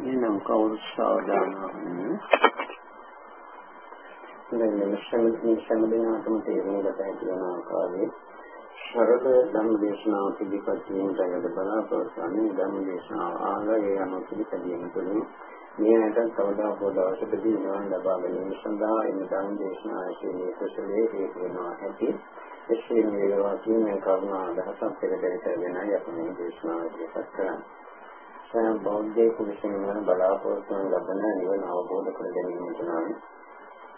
එනම් කවුරු සාවධානව දැන් මේ සම්දිනාටම තේරුම් ගත හැකි වන ආකාරයේ සරල ධම්ම දේශනාව පිළිපත් වීමට බලාපොරොත්තු වන්නේ ධම්ම දේශනාව ආගය යන පිළිපැදීම තුළින් මේකට කවදා හෝ දවසකදී නිවන් ලබා ගැනීම සඳහා එන ධම්ම දේශනාවේ මේ කුසලයේ හේතු වෙනවා ඇති එසේ වේවා කියන කරුණා අදහසක් පෙරදරි කරගෙන අපි මේ දේශනාව ඉදිරිපත් කරන්නේ. සෑම බෞද්ධයෙකු විසින්ම බලාපොරොත්තු වන ලබන නිවන අවබෝධ කර ගැනීමට නම්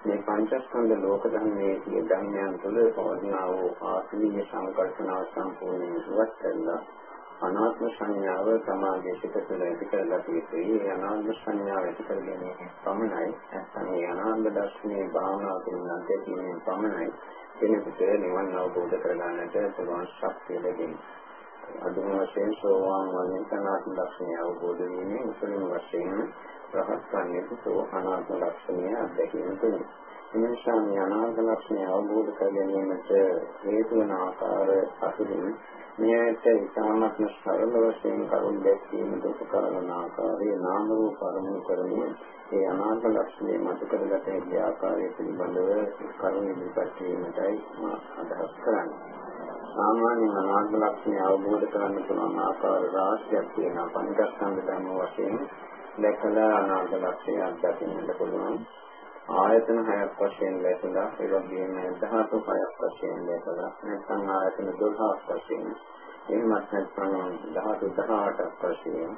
මේ පංචස්කන්ධ ලෝක ධර්මයේ කිය ධර්මයන් තුළ පවතිනා වූ ආත්මීය සංකල්පනාව සම්පූර්ණයෙන් ඉවත් කරලා අනාත්ම සංඥාව සමාජයේ සිට තුළ ඇති කරලා තියෙන්නේ අනාත්ම සංඥාව ඇති කර ගැනීම පමණයි. නැත්නම් මේ අනාත්ම දර්ශනයේ භාවනා කරන දෙකීමෙන් පමණයි. කෙනෙකුට නිවන් අවබෝධ කරගන්නට පුළුවන් ශක්තිය ලැබෙන්නේ අදුම වශයෙන් සෝවාන් වගේ සනාතන ලක්ෂණය අවබෝධ වීමෙන් උතුම් වශයෙන් රහත් වන්නේ සෝ අනාත්ම ලක්ෂණය අත්දැකීම තුළින්. එනිසා මේ අනාත්ම ලක්ෂණය අවබෝධ කර ගැනීමට හේතු වන ආකාර අතුරින් මෙයට ඉතාමත්ම සරල වශයෙන් කරුණ දැක්වීමට උපකාර වන ආකාරයේ නාම රූප අරමුණු කරමින් ඒ අනාත්ම ලක්ෂණය මත කරගත හැකි ආකාරය පිළිබඳව කරුණ ඉදිරිපත් කිරීමටයි මා අදහස් කරන්නේ. සාමාන්‍යයෙන් අනාත්ම ලක්ෂණය අවබෝධ කරගන්න පුළුවන් ආකාර රාශියක් තියෙනවා. පංචස්කන්ධ ධර්ම වශයෙන් දැකලා අනාත්ම ලක්ෂණය අත්දකින්නට පුළුවන්. ආයතන හයක් වශයෙන් දැකලා ඒ වගේම ධාතු හයක් වශයෙන් දැකලා නැත්නම් ආයතන 12ක් වශයෙන් එහෙමත් නැත්නම් ධාතු 18ක් වශයෙන්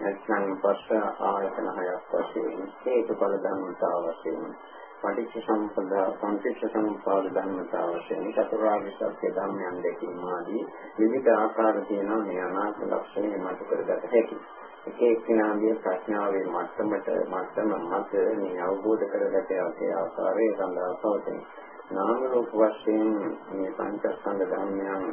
නැත්නම් පස්ස ආයතන හයක් වශයෙන් හේතුඵල ධර්මතාව වශයෙන් පටිච්ච සමුප්පාද පටිච්ච සමුප්පාද ධර්මතාව වශයෙන් චතුරාර්ය සත්‍ය ධර්මයන් දැකීම ආදී විවිධ ආකාර තියෙනවා මේ අනාත්ම ලක්ෂණය මත කරගත හැකි. එක එක්කිනාගේ ප්‍රඥාවේ මට්ටමට මට්ටම මත මේ අවබෝධ කරගත යුතු ආකාරයේ සඳහා පවතින. නාම රූප වශයෙන් මේ පංචස්කන්ධ ධර්මයන්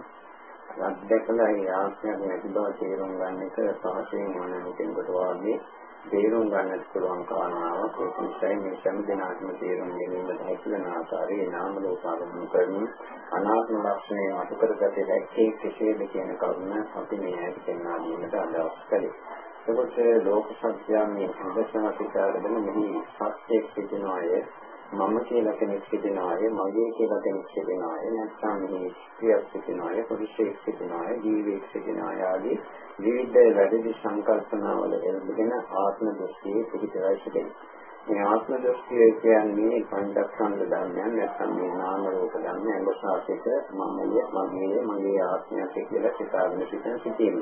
අත්දැකලා ඒ ආත්මයක් නැති බව තේරුම් ගන්න එක පහසුවෙන් ඕනෑම කෙනෙකුට වාගේ තේරුම් ගන්නට පුළුවන් කාරණාවක් ඒක නිසා මේ සෑම දිනකටම තේරුම් ගැනීමට හැකිවන ආකාරයේ නාම ලෝකාරම්භ කරමින් අනාත්ම ලක්ෂණය අතු කරගත හැකි කෙසේද කියන කරුණ අපි මේ ඇයි කියනවා දීමට අදහස් කළේ. එතකොට ලෝක සත්‍යය මේ හදසම පිටාරගෙන මෙහි සත්‍යයක් සිටිනායේ මම කියලා කෙනෙක් සිටිනාය මගේ කියලා කෙනෙක් සිටිනාය නැත්නම් මේ ස්ත්‍රියක් සිටිනාය පුරුෂයෙක් සිටිනාය ජීවියෙක් සිටිනාය ආදී විවිධ වැඩි සංකල්පනාවල එළඹගෙන ආත්ම දෘෂ්ටියේ පිහිටවයි සිටිනවා මේ ආත්ම දෘෂ්ටිය කියන්නේ පංචස්කන්ධ ධර්මයන් නැත්නම් මේ නාම රූප ධර්ම අංගසාසිත මමයේ මගේ මගේ ආත්මයක් කියලා සිතාගෙන සිටින සිටීම.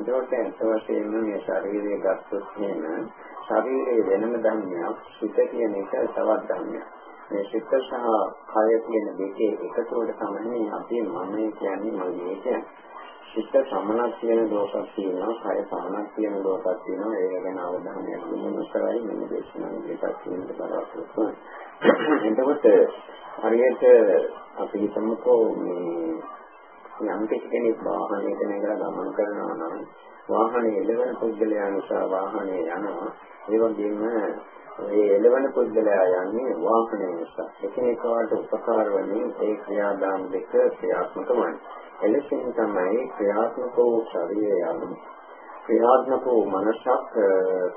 එතකොට ඇත්ත වශයෙන්ම මේ ශරීරය ගත්තොත් එහෙම ශරීරයේ වෙනම ධර්මයක් සිත කියන එක තවත් ධර්මයක්. මේ සිත සහ කය කියන දෙකේ එකතුවට තමයි අපි මම කියන්නේ මගේ කියන්නේ. සිත සමනක් කියන දෝෂක් තියෙනවා, කය සමනක් කියන දෝෂක් තියෙනවා. ඒක ගැන අවධානයක් යොමු කරයි මෙන්න දේශනාවේ පැත්තෙන් බලාපොරොත්තු එතකොට හරියට අපි හිතමුකෝ මේ යම් කෙනෙක් වාහනයක නැගලා ගමන් කරනවා නම් වාහනේ එළවෙන පුද්ගලයා නිසා වාහනේ යනවා ඒ වගේම ඒ එළවන පුද්ගලයා යන්නේ වාහනය නිසා. එකිනෙකාට උපකාර වන්නේ ඒ ක්‍රියාදාම දෙක ක්‍රියාත්මක වන්නේ. එලෙසින් තමයි ක්‍රියාත්මක වූ ශරීරය යන්නේ. ක්‍රියාත්මක වූ මනසක්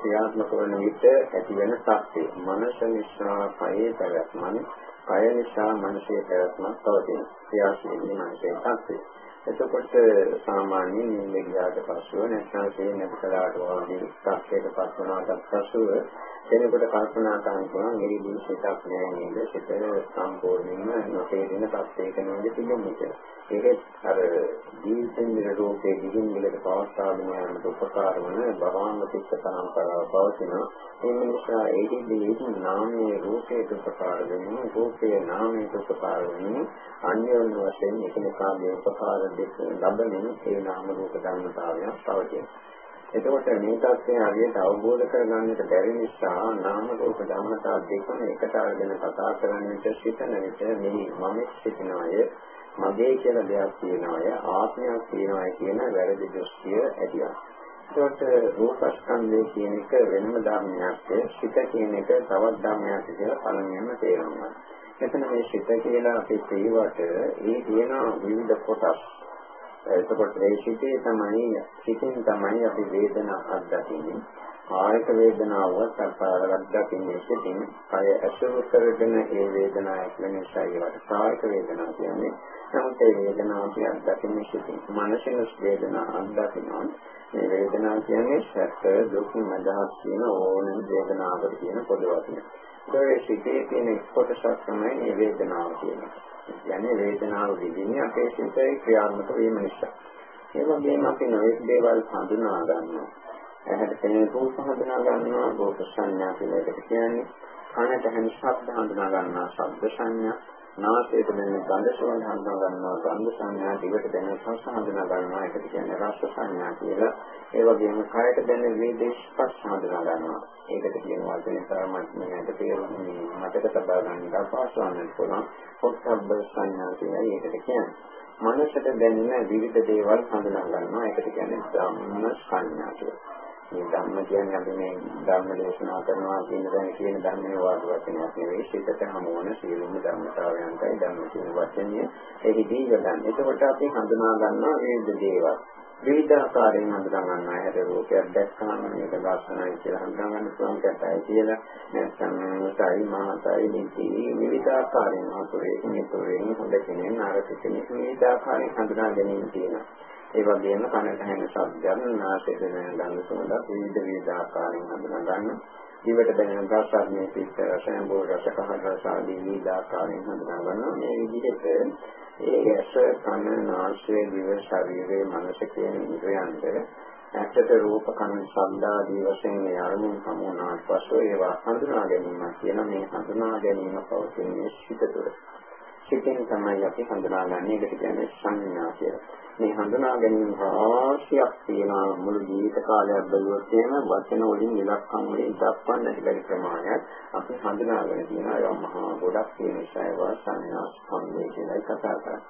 ක්‍රියාත්මක වන විට ඇති වෙන ශක්තිය. මනස නිසා කයේ පැවැත්මයි, කය නිසා මනසේ පැවැත්මක් පවතින. ක්‍රියාශීලී මනසේ ශක්තිය. එතකොට සාමාන්‍යයෙන් නිින්ද ගියාට පස්සෙ නැත්නම් තේින්නට කලාට වගේ ස්ථාප්තයට පස් වුණාට පස්සෙ කෙනෙකුට කල්පනා කරන්න පුළුවන් මෙරිදී සිතක් නෑ නේද සිත සම්පූර්ණයෙන්ම නොතේරෙන තත්යක නේද තිබෙන්නේ කියලා. ඒකත් අර ජීවිතෙන් නිරෝධයේ දිගින් දිගට පවත්වාගෙන යන්නට උපකාර වන බවාංග පිට පරම්පරාව පවතිනවා. ඒ නිසා ඒකෙදී නාමයේ රූපයට උපකාර වෙන්නේ රූපයේ නාමයට උපකාර වෙන්නේ අන්‍යෝන්‍ය වශයෙන් එකිනෙකාගේ උපකාර දෙක ලැබෙනින් ඒ නාම රූප ධර්මතාවයන් පවතින. එතකොට මේ தත්ත්වය හරියට අවබෝධ කරගන්නට බැරි නිසා නාම රූප ධර්මතා දෙකම එකට අරගෙන කතා කරන්නට සිතන විට මේ මම සිටිනාය මගේ කියලා දෙයක් තියෙනාය ආත්මයක් තියෙනාය කියන වැරදි දෘෂ්ටිය ඇතිවෙනවා. ඒකට රූපස්කන්ධය කියන එක වෙනම ධර්මයක් සිත කියන එක තවත් ධර්මයක් කියලා පළමුවෙන්ම තේරුම් ගන්න. එතන මේ සිත කියලා අපි කියවට ඒ තියෙන විවිධ කොටස් එතකොට ඒ සිතේ තමයි සිතින් තමයි අපි වේදනා අත්දකින්නේ. කායික වේදනාවක් අත්පාරක් දකින්නේ සිතින්. කය ඇසුරු කරගෙන ඒ වේදනාව ඇතිවෙන නිසා ඒවට කායික වේදනා කියන්නේ. නමුත් ඒ වේදනාව අපි අත්දකින්නේ සිතින්. මානසික වේදනා අත්දකිනවා. මේ වේදනාව කියන්නේ සැප දුක් මදහස් කියන ඕනම වේදනාවකට කියන පොදු වචනය. ඒ සිතේ තියෙන කොටසක් තමයි මේ වේදනාව කියන්නේ. කියන්නේ වේදනාව විඳින්නේ අපේ සිතේ ක්‍රියාත්මක වීම නිසා. ඒ වගේම අපි නොයෙක් දේවල් හඳුනා ගන්නවා. ඇහැට පෙනෙන රූප හඳුනා ගන්නවා, රූප සංඥා කියලා එකට කියන්නේ. කනට ඇහෙන ශබ්ද හඳුනා ගන්නවා, ශබ්ද සංඥා. නාසයට දැනෙන ගඳ සුවඳ හඳුනා ගන්නවා, ගන්ධ සංඥා. දිවට දැනෙන රස හඳුනා ගන්නවා, ඒකට කියන්නේ රස සංඥා කියලා. ඒ වගේම කයට දැනෙන වේදේ ස්පර්ශ හඳුනා ගන්නවා. ඒකට කියන වචනේ තරමට තේරුම් මතක තබා ගන්න අපහසු වන්නත් පුළුවන්. පොත්සබ්බ සංඥා කියලා ඒකට කියන්නේ. මනසට දැනෙන විවිධ දේවල් හඳුනා ගන්නවා. ඒකට කියන්නේ ධම්ම සංඥා කියලා. මේ ධම්ම කියන්නේ අපි මේ ධර්ම දේශනා කරනවා කියන දැන කියන ධර්මයේ වාද වචනයක් නෙවෙයි සිතට හමුවන සියලුම ධර්මතාවයන්ටයි ධර්ම කියන වචනය එහිදී යොදන්නේ. එතකොට අපි හඳුනා ගන්නවා විවිධ දේවල්. විවිධ ආකාරයෙන් හඳුනා ගන්නවා. හැට රූපයක් දැක්කම මේක ලස්සනයි කියලා හඳුනා ගන්න පුළුවන් කටයි කියලා. නැත්නම් සයි මහතයි නිති විවිධ ආකාරයෙන් අතුරේ නිතරේ හොඳ කෙනෙක් නරක කෙනෙක් විවිධ ආකාරයෙන් හඳුනා ගැනීම තියෙනවා. ඒ වගේම කනට ඇහෙන ශබ්දයන් නාසයට දැනෙන ගඳ සුවඳ විවිධ විවිධ ආකාරයෙන් හඳුනා ගන්න. ජීවිත දැනෙන රසායනික පිට රසයන් බෝ රස කහ රස ආදී විවිධ ආකාරයෙන් හඳුනා ගන්නවා. මේ විදිහට ඒ ඇස කන නාසය දිව ශරීරය මනස කියන ඉන්ද්‍රයන්ට ඇත්තට රූප කන ශබ්ද ආදී වශයෙන් මේ අරමුණු සමුනාට පසු ඒවා හඳුනා ගැනීම කියන මේ හඳුනා ගැනීම පවතින සිත තුළ. සිතෙන් තමයි අපි හඳුනාගන්නේ. ඒකට කියන්නේ සංඥා කියලා. මේ හඳුනා ගැනීම රාශියක් තියෙනවා මුළු ජීවිත කාලයක් බැලුවොත් එහෙම වචන වලින් ඉලක්කම් වලින් දක්වන්න බැරි ප්‍රමාණයක් අපි හඳුනාගෙන තියෙනවා. ඒවා මහා ගොඩක් තියෙන නිසා ඒවා සංඥා ස්කන්ධය කියලා කතා කරන්නේ.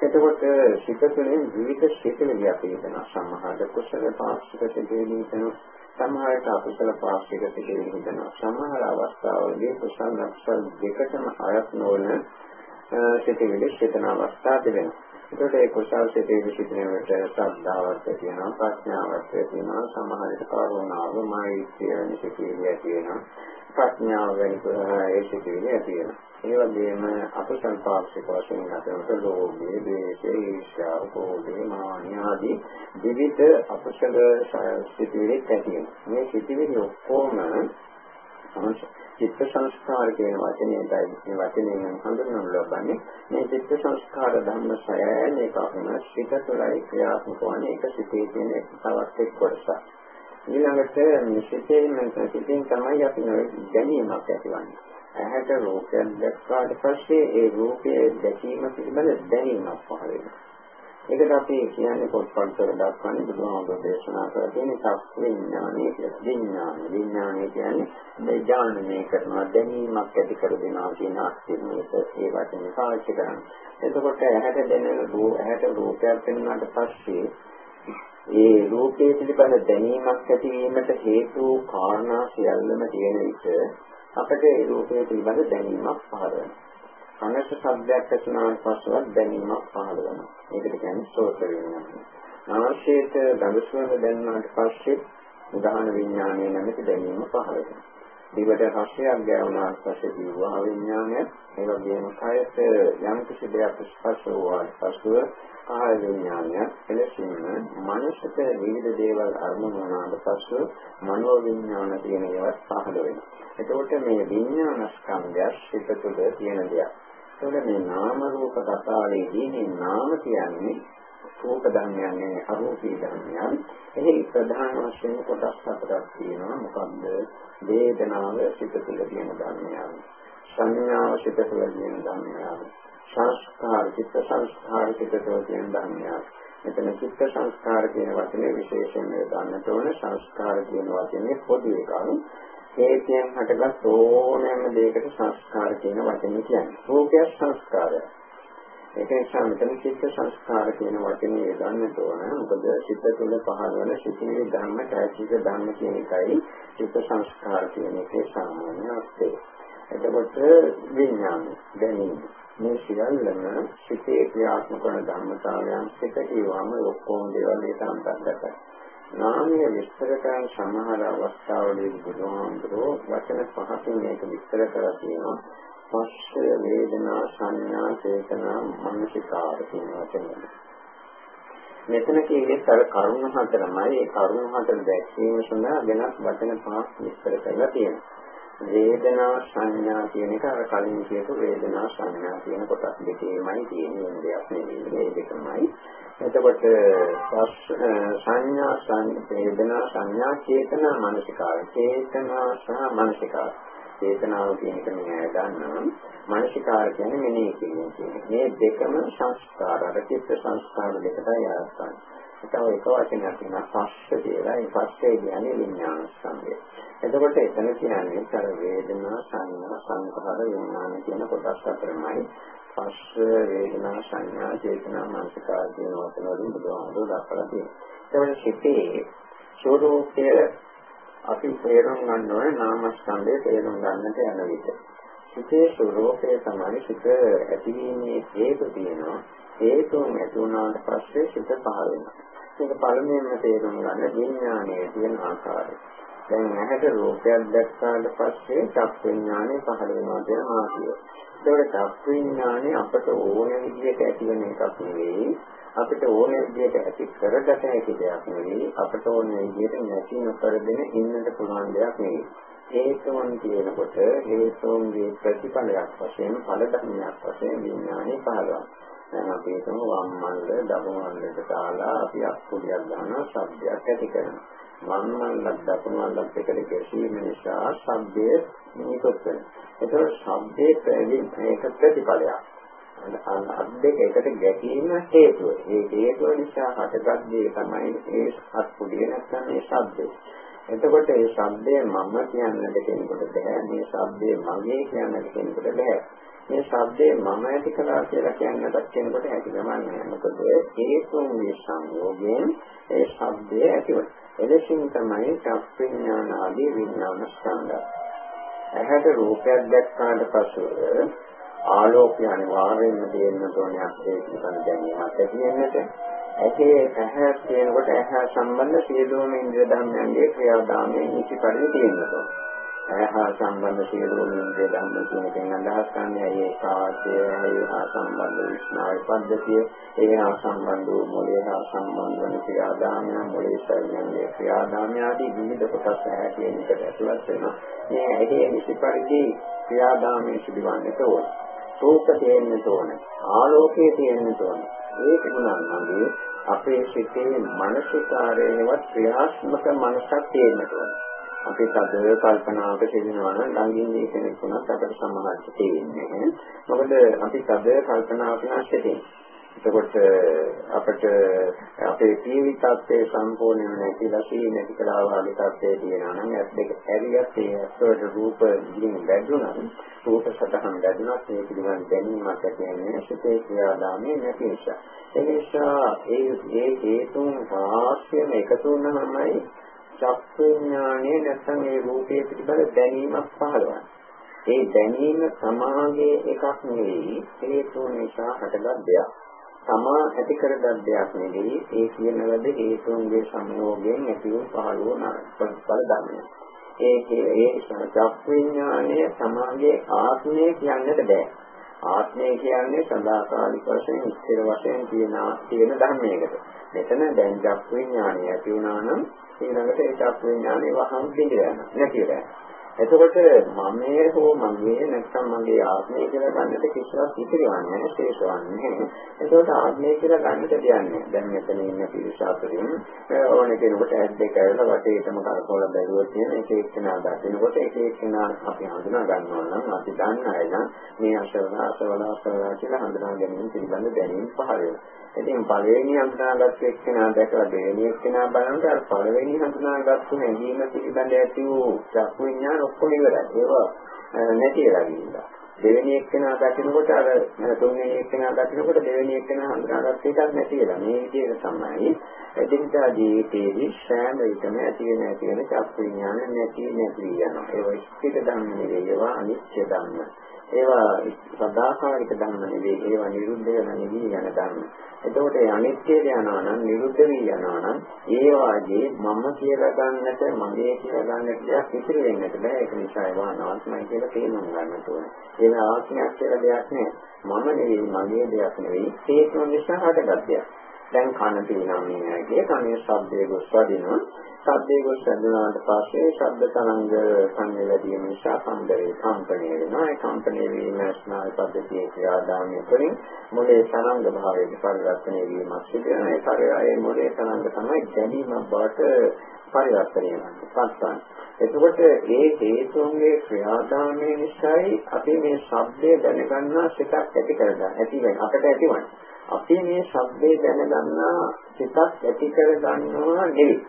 එතකොට සිත තුළින් විවිධ සිතවිලි අපි හිතනවා. සමහර කුසල පාස්තික සිතවිලි හිතනවා. සමහරට අකුසල පාස්තික සිතවිලි හිතනවා. සමහර අවස්ථාවලදී කුසල අකුසල දෙකටම අයත් නොවන සිතවිලි සිතන අවස්ථා තිබෙනවා. ඒකට ඒ කුසල් සිතේ සිටිනවට ශ්‍රද්ධාවක් තියෙනවා ප්‍රඥාවක් තියෙනවා සමහරවිට කරුණාව මෛත්‍රිය නිසිතිය ඇති වෙනවා. ප්‍රඥාව වැනි ඒ සිතිවිලි ඇති වෙනවා. ඒ වගේම අපසල් පාක්ෂික වශයෙන් හතරට ලෝභය ද්වේෂය ඊර්ෂ්‍යා කෝපය මානිය ආදී විවිධ අපසල සිතිවිලි ඇති වෙනවා. මේ සිතිවිලි ඔක්කොම චිත්ත සංස්කාර කියන වචනයයි මේ වචනයෙන් හඳුන්වනු ලබන්නේ මේ චිත්ත සංස්කාර ධර්ම සයයන් එකක්ම සිත තුළයි ක්‍රියාත්මක වන එක සිතේ තියෙන තවත් එක් කොටසක්. ඊළඟට මේ සිතේ මනස සිතෙන් තමයි අපි දැනීමක් ඇතිවන්නේ. ඇහැට රූපයක් දැක්කාට පස්සේ ඒ රූපයේ දැකීම පිළිබඳ දැනීමක් පහළ වෙනවා. ඒකට අපි කියන්නේ පොත්පත් වල දක්වන්නේ බුදුහාමුදුරේ දේශනා කරලා තියෙන සත් විඥානය කියලා. විඥානය විඥානය කියන්නේ ඥානනය කරනවා දැනීමක් ඇති කර දෙනවා කියන අර්ථයෙන් මේක ඒ වචනේ පාවිච්චි කරන්නේ. එතකොට ඇහැට දැනෙන රූප ඇහැට රූපයක් පෙනුනාට පස්සේ ඒ රූපයේ පිළිබඳ දැනීමක් ඇතිවීමට හේතු කාරණා සියල්ලම තියෙන විට අපට ඒ රූපයේ පිළිබඳ දැනීමක් පහළ වෙනවා. කනට ශබ්දයක් ඇසුනාට පස්සෙවත් දැනීමක් පහළ වෙනවා. ඒකට කියන්නේ සෝත විඥානය. නාසයට ගඳ සුවඳ දැනුනාට පස්සේ උදාහරණ විඥානය නැමැති දැනීම පහළ වෙනවා. දිවට රසයක් ගෑවුනාට පස්සේ දිවවා විඥානය, ඒ වගේම කයට යම් කිසි දෙයක් ස්පර්ශ වුණාට පස්සෙ කාය විඥානය, එලෙසින්ම මනසට විවිධ දේවල් අරමුණු වුණාට පස්සෙ මනෝ විඥාන කියන ඒවා පහළ වෙනවා. එතකොට මේ විඥාන ස්කන්ධය සිත තුළ තියෙන දෙයක්. එතකොට මේ නාම රූප කතාවේදී මේ නාම කියන්නේ රූප ධර්මයන් නෙවෙයි අරූපී ධර්මයන්. එහි ප්‍රධාන වශයෙන් කොටස් හතරක් තියෙනවා. මොකද්ද? වේදනාව සිත තුළ තියෙන ධර්මයන්. සංඥාව සිත තුළ තියෙන ධර්මයන්. සංස්කාර චිත්ත සංස්කාර සිත තුළ තියෙන ධර්මයන්. මෙතන චිත්ත සංස්කාර කියන වචනේ විශේෂයෙන් ගන්නට ඕන සංස්කාර කියන වචනේ පොදු එකක්. හේතයෙන් හටගත් ඕනෑම දෙයකට සංස්කාර කියන වචනේ කියන්නේ. රූපය සංස්කාරය. ඒක නිසා මෙතන චිත්ත සංස්කාර කියන වචනේ යොදන්නට ඕන. මොකද චිත්ත තුළ පහළ වන සිතිවිලි ධර්ම, කායික ධර්ම කියන එකයි චිත්ත සංස්කාර කියන එකේ සාමාන්‍ය අර්ථය. එතකොට විඥාන දැනීම මේ සියල්ලම සිතේ ක්‍රියාත්මක වන ධර්මතාවයන් සිත කියවම ඔක්කොම දේවල් ඒක අන්තර්ගතයි. නාමය විස්තර කරන සමහර අවස්ථාවලදී බුදුහාමුදුරෝ වචන පහකින් මේක විස්තර කරලා තියෙනවා. පස්ස වේදනා සංඥා චේතනා මනසිකාර කියන වචන. මෙතන කියන්නේ අර කරුණ හතරමයි ඒ කරුණ හතර දැක්වීම සඳහා වෙනස් වචන පහක් විස්තර කරලා තියෙනවා. වේදනා සංඥා කියන එක අර කලින් කියපු වේදනා සංඥා කියන කොටස් දෙකේමයි තියෙන දෙයක් නෙවෙයි මේ දෙකමයි. එතකොට සංඥා වේදනා සංඥා චේතනා මනසිකාර චේතනා සහ මනසිකාර චේතනාව කියන එක මේ ගන්නවා. මානසිකාර කියන්නේ මෙනෙහි කිරීම කියන්නේ. මේ දෙකම සංස්කාර අර චිත්ත සංස්කාර දෙකටයි ආසන්න. ඒකව එක වචනයක් තියෙනවා පස්ස කියලා. ඒ පස්සේ කියන්නේ විඥාන සංය. එතකොට එතන කියන්නේ අර වේදනා සංඥා සංඛාර විඥාන කියන කොටස් අතරමයි පස්ස වේදනා සංඥා චේතනා මානසිකාර කියන වචන වලින් බුදුහාමුදුරුවෝ දක්වලා තියෙනවා. ඒකවල සිටේ ස්වરૂපයේ අපි තේරුම් ගන්න ඕනේ නාමස්කන්ධය තේරුම් ගන්නට යන විට. සිතේ ස්වરૂපය තමයි සිත ඇතිවීමේ හේතු තියෙනවා. හේතුන් ඇති වුණාට පස්සේ සිත පහළ වෙනවා. මේක පළමුවෙන්ම තේරුම් ගන්න විඥානයේ තියෙන ආකාරය. දැන් ඇහැට රූපයක් දැක්කාට පස්සේ චක් විඥානය පහළ වෙනවා කියන මාතිය. ඒකට චක් විඥානය අපට ඕන විදිහට ඇති වෙන එකක් නෙවෙයි. අපිට ඕන විදිහට ඇති කරගත හැකි දෙයක් නෙවෙයි අපිට ඕන විදිහට නැති නොකරගෙන ඉන්නට පුළුවන් දෙයක් නෙවෙයි හේතුන් කියනකොට හේතුන්ගේ ප්‍රතිඵලයක් වශයෙන් ඵල ධර්මයක් වශයෙන් විඥානය පහළවනවා දැන් අපි හිතමු වම් මල්ල දකුණු මල්ලට දාලා අපි අක්කුලියක් දානවා ශබ්දයක් ඇති කරනවා වම් මල්ලක් දකුණු මල්ලක් එකට ගැසීම නිසා ශබ්දයේ නිකුත් වෙනවා ඒතකොට ශබ්දයේ ඒක ප්‍රතිඵලයක් අත් දෙක එකට ගැටීම හේතුව. ඒ හේතුව නිසා හටගත් දේ තමයි ඒ අත්පුඩිය නැත්නම් මේ ශබ්දය. එතකොට මේ ශබ්දය මම කියන්නට කෙනෙකුට බෑ. මේ ශබ්දය මගේ කියන්නට කෙනෙකුට බෑ. මේ ශබ්දය මම ඇති කළා කියලා කියන්නට කෙනෙකුට හැකි ගමන්නේ. මොකද හේතුන්ගේ සංයෝගයෙන් ඒ ශබ්දය ඇතිවෙනවා. එලෙසින් තමයි චක්ඛුඥාන ආදී විඥාන ස්කන්ධ. ඇහැට රූපයක් දැක්කාට පසුව ආලෝකය අනිවාර්යයෙන්ම දෙන්න ඕනේ අපේ ජීවන දැනීමක් ඇති වෙන්නට. ඇහි ඇහැ කියනකොට ඇහැ සම්බන්ධ සියලුම ඉන්ද්‍රිය ධර්මයන්ගේ ක්‍රියාදාමයේ නිසි පරිදි තියෙනවා. ඇහැ සම්බන්ධ සියලුම ඉන්ද්‍රිය ධර්ම කියන එකෙන් අදහස් කරන්නේ ඒ කාර්යය, ඒ හා සම්බන්ධ විස්නාය පද්ධතිය, ඒ හා සම්බන්ධ වූ මොලේ හා සම්බන්ධ වන ක්‍රියාදාමය, මොලේ ශරීරයේ ක්‍රියාදාමය ආදී විවිධ කොටස් ඇහැ කියන එකට ඇතුළත් වෙනවා. මේ ඇහි නිසි පරිදි ක්‍රියාදාමයේ සිදුවන්නට ඕනේ. රූප තියෙන්න ඕන. ආලෝකයේ තියෙන්න ඕන. ඒක මොනවාද? අපේ සිතේ මානසිකාරයේවත් ක්‍රියාත්මක මනසක් තියෙන්න ඕන. අපි තද කල්පනාවක සිටිනවා නම් ළඟින් ඉන්න කෙනෙක් වුණත් අපිට සමහරට තේින්නේ. මොකද අපි තද කල්පනාවක නැෂෙන්නේ. එතකොට අපිට අපේ ජීවිතයේ සම්පූර්ණ නැතිලා සී නැති කලා වගේ තත්ත්වයේ තියෙනවා නම් ඇස් දෙක ඇරියත් ඒ ඇස්වල රූප දිගින් වැදුණා රූප සතහන් වැදුණා ඒ පිළිබඳ දැනීමක් ඇති වෙන්නේ සිතේ ක්‍රියාදාමයේ නැති නිසා ඒ නිසා ඒ ඒ හේතුන් රාශියම එකතු වුණාමයි චක්ඛුඥානේ නැත්නම් ඒ රූපයේ පිළිබඳ දැනීමක් පහළවන්නේ ඒ දැනීම සමාගයේ එකක් නෙවෙයි හේතු නිසා හටගත් දෙයක්. තමා ඇති කරගත් දෙයක් නෙවෙයි ඒ කියන ලද හේතුන්ගේ සංයෝගයෙන් ඇති වූ පහළ වූ නරකපල ධර්මය. ඒ ඒ චක්විඥානය සමාගයේ ආත්මය කියන්නට බෑ. ආත්මය කියන්නේ සදාකාලික වශයෙන් ස්ථිර වශයෙන් තියෙන තියෙන ධර්මයකට. මෙතන දැන් චක්විඥානය ඇති වුණා නම් ඊළඟට ඒ චක්විඥානය වහම් පිළිගන්න නැති වෙනවා. එතකොට මමයේ හෝ මගේ නැත්නම් මගේ ආත්මය කියලා ගන්නට කිසිවක් ඉතිරිවන්නේ නැහැ ශේෂවන්නේ නැහැ. එතකොට ආත්මය කියලා ගන්නට දෙන්නේ. දැන් මෙතන ඉන්න පිරිස අතරින් ඕන කෙනෙකුට ඇස් දෙක ඇරලා වටේටම කරකවල බැලුවොත් තියෙන එක එක්කෙනා දකිනකොට එක එක්කෙනා අපි හඳුනා ගන්නවා නම් අපි දන්න අය නම් මේ අසවල අසවල අසවල කියලා හඳුනා ගැනීම පිළිබඳ දැනීම පහළ වෙනවා. ඉතින් පළවෙනි හඳුනාගත්ත එක්කෙනා දැකලා දෙවෙනි එක්කෙනා බලනකොට අර පළවෙනි හඳුනාගත්තු හැඟීම පිළිබඳ ඇති වූ චක්කු විඥාන ඔක්කොම ඉවරයි. ඒවා නැති වෙලා ගිහිල්ලා. දෙවෙනි එක්කෙනා දකිනකොට අර තුන්වෙනි එක්කෙනා දකිනකොට දෙවෙනි එක්කෙනා හඳුනාගත්ත එකක් නැති වෙලා. මේ විදිහට තමයි එදිනදා ජීවිතයේදී සෑම විටම ඇති වෙන ඇති වෙන චක්කු විඥාන නැති නැති යනවා. ඒවා ඉස්තික ධම්ම නෙවෙයි ඒවා අනිත්‍ය ධම්ම. ඒවා සදාකාලික ධර්ම නෙවෙයි ඒවා නිරුද්ධ වෙන නෙවෙයි යන ධර්ම. එතකොට අනිත්‍යද යනවා නම් නිරුද්ධ වී යනවා නම් ඒ වාගේ මම කියලා ගන්නට මගේ කියලා ගන්නට දෙයක් ඉතිරි වෙන්නට බෑ ඒක නිසා ඒවා අනාත්මයි කියලා තේරුම් ගන්න ඕනේ. ඒක ආත්මයක් කියලා දෙයක් නෑ. මම නෙවෙයි මගේ දෙයක් නෙවෙයි හේතුන් නිසා හටගත් දෙයක්. දැන් කන තියෙනවා මේ ඇගේ කනේ ශබ්දයේ ගොස් වදිනවා ශබ්දයේ ගොස් වදිනාට පස්සේ ශබ්ද තරංග සංවේදීන නිසා සම්දරේ කම්පණය වෙනවා. ඒ කම්පණය වීම ස්නායු පද්ධතියේ ක්‍රියාදාමය තුළින් මොලේ තරංග භාවයට පරිවර්තනය වීමක් සිදු වෙනවා. ඒ පරිවාරයේ මොලේ තරංග තමයි දැනීමක් බවට පරිවර්තනය වෙනවා එතකොට ඒ හේතුන්ගේ ක්‍රියාදාමය නිසායි අපි මේ ශබ්දය දැනගන්නා සිතක් ඇති කරගන්න ඇති වෙන අපිට ඇතිවන්නේ අපි මේ ශබ්දේ දැනගන්නා සිතක් ඇති කර ගන්නවා නෙවෙයි.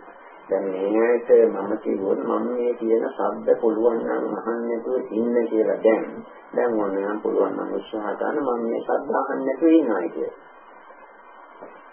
දැන් මේකට මම කිව්වොත් මම මේ කියන ශබ්ද පුළුවන් නම් අහන්න නැතුව ඉන්න කියලා දැන් දැන් ඕන නම් පුළුවන් නම් උත්සාහ කරන මම මේ ශබ්ද අහන්න නැතුව ඉන්නවා කියලා.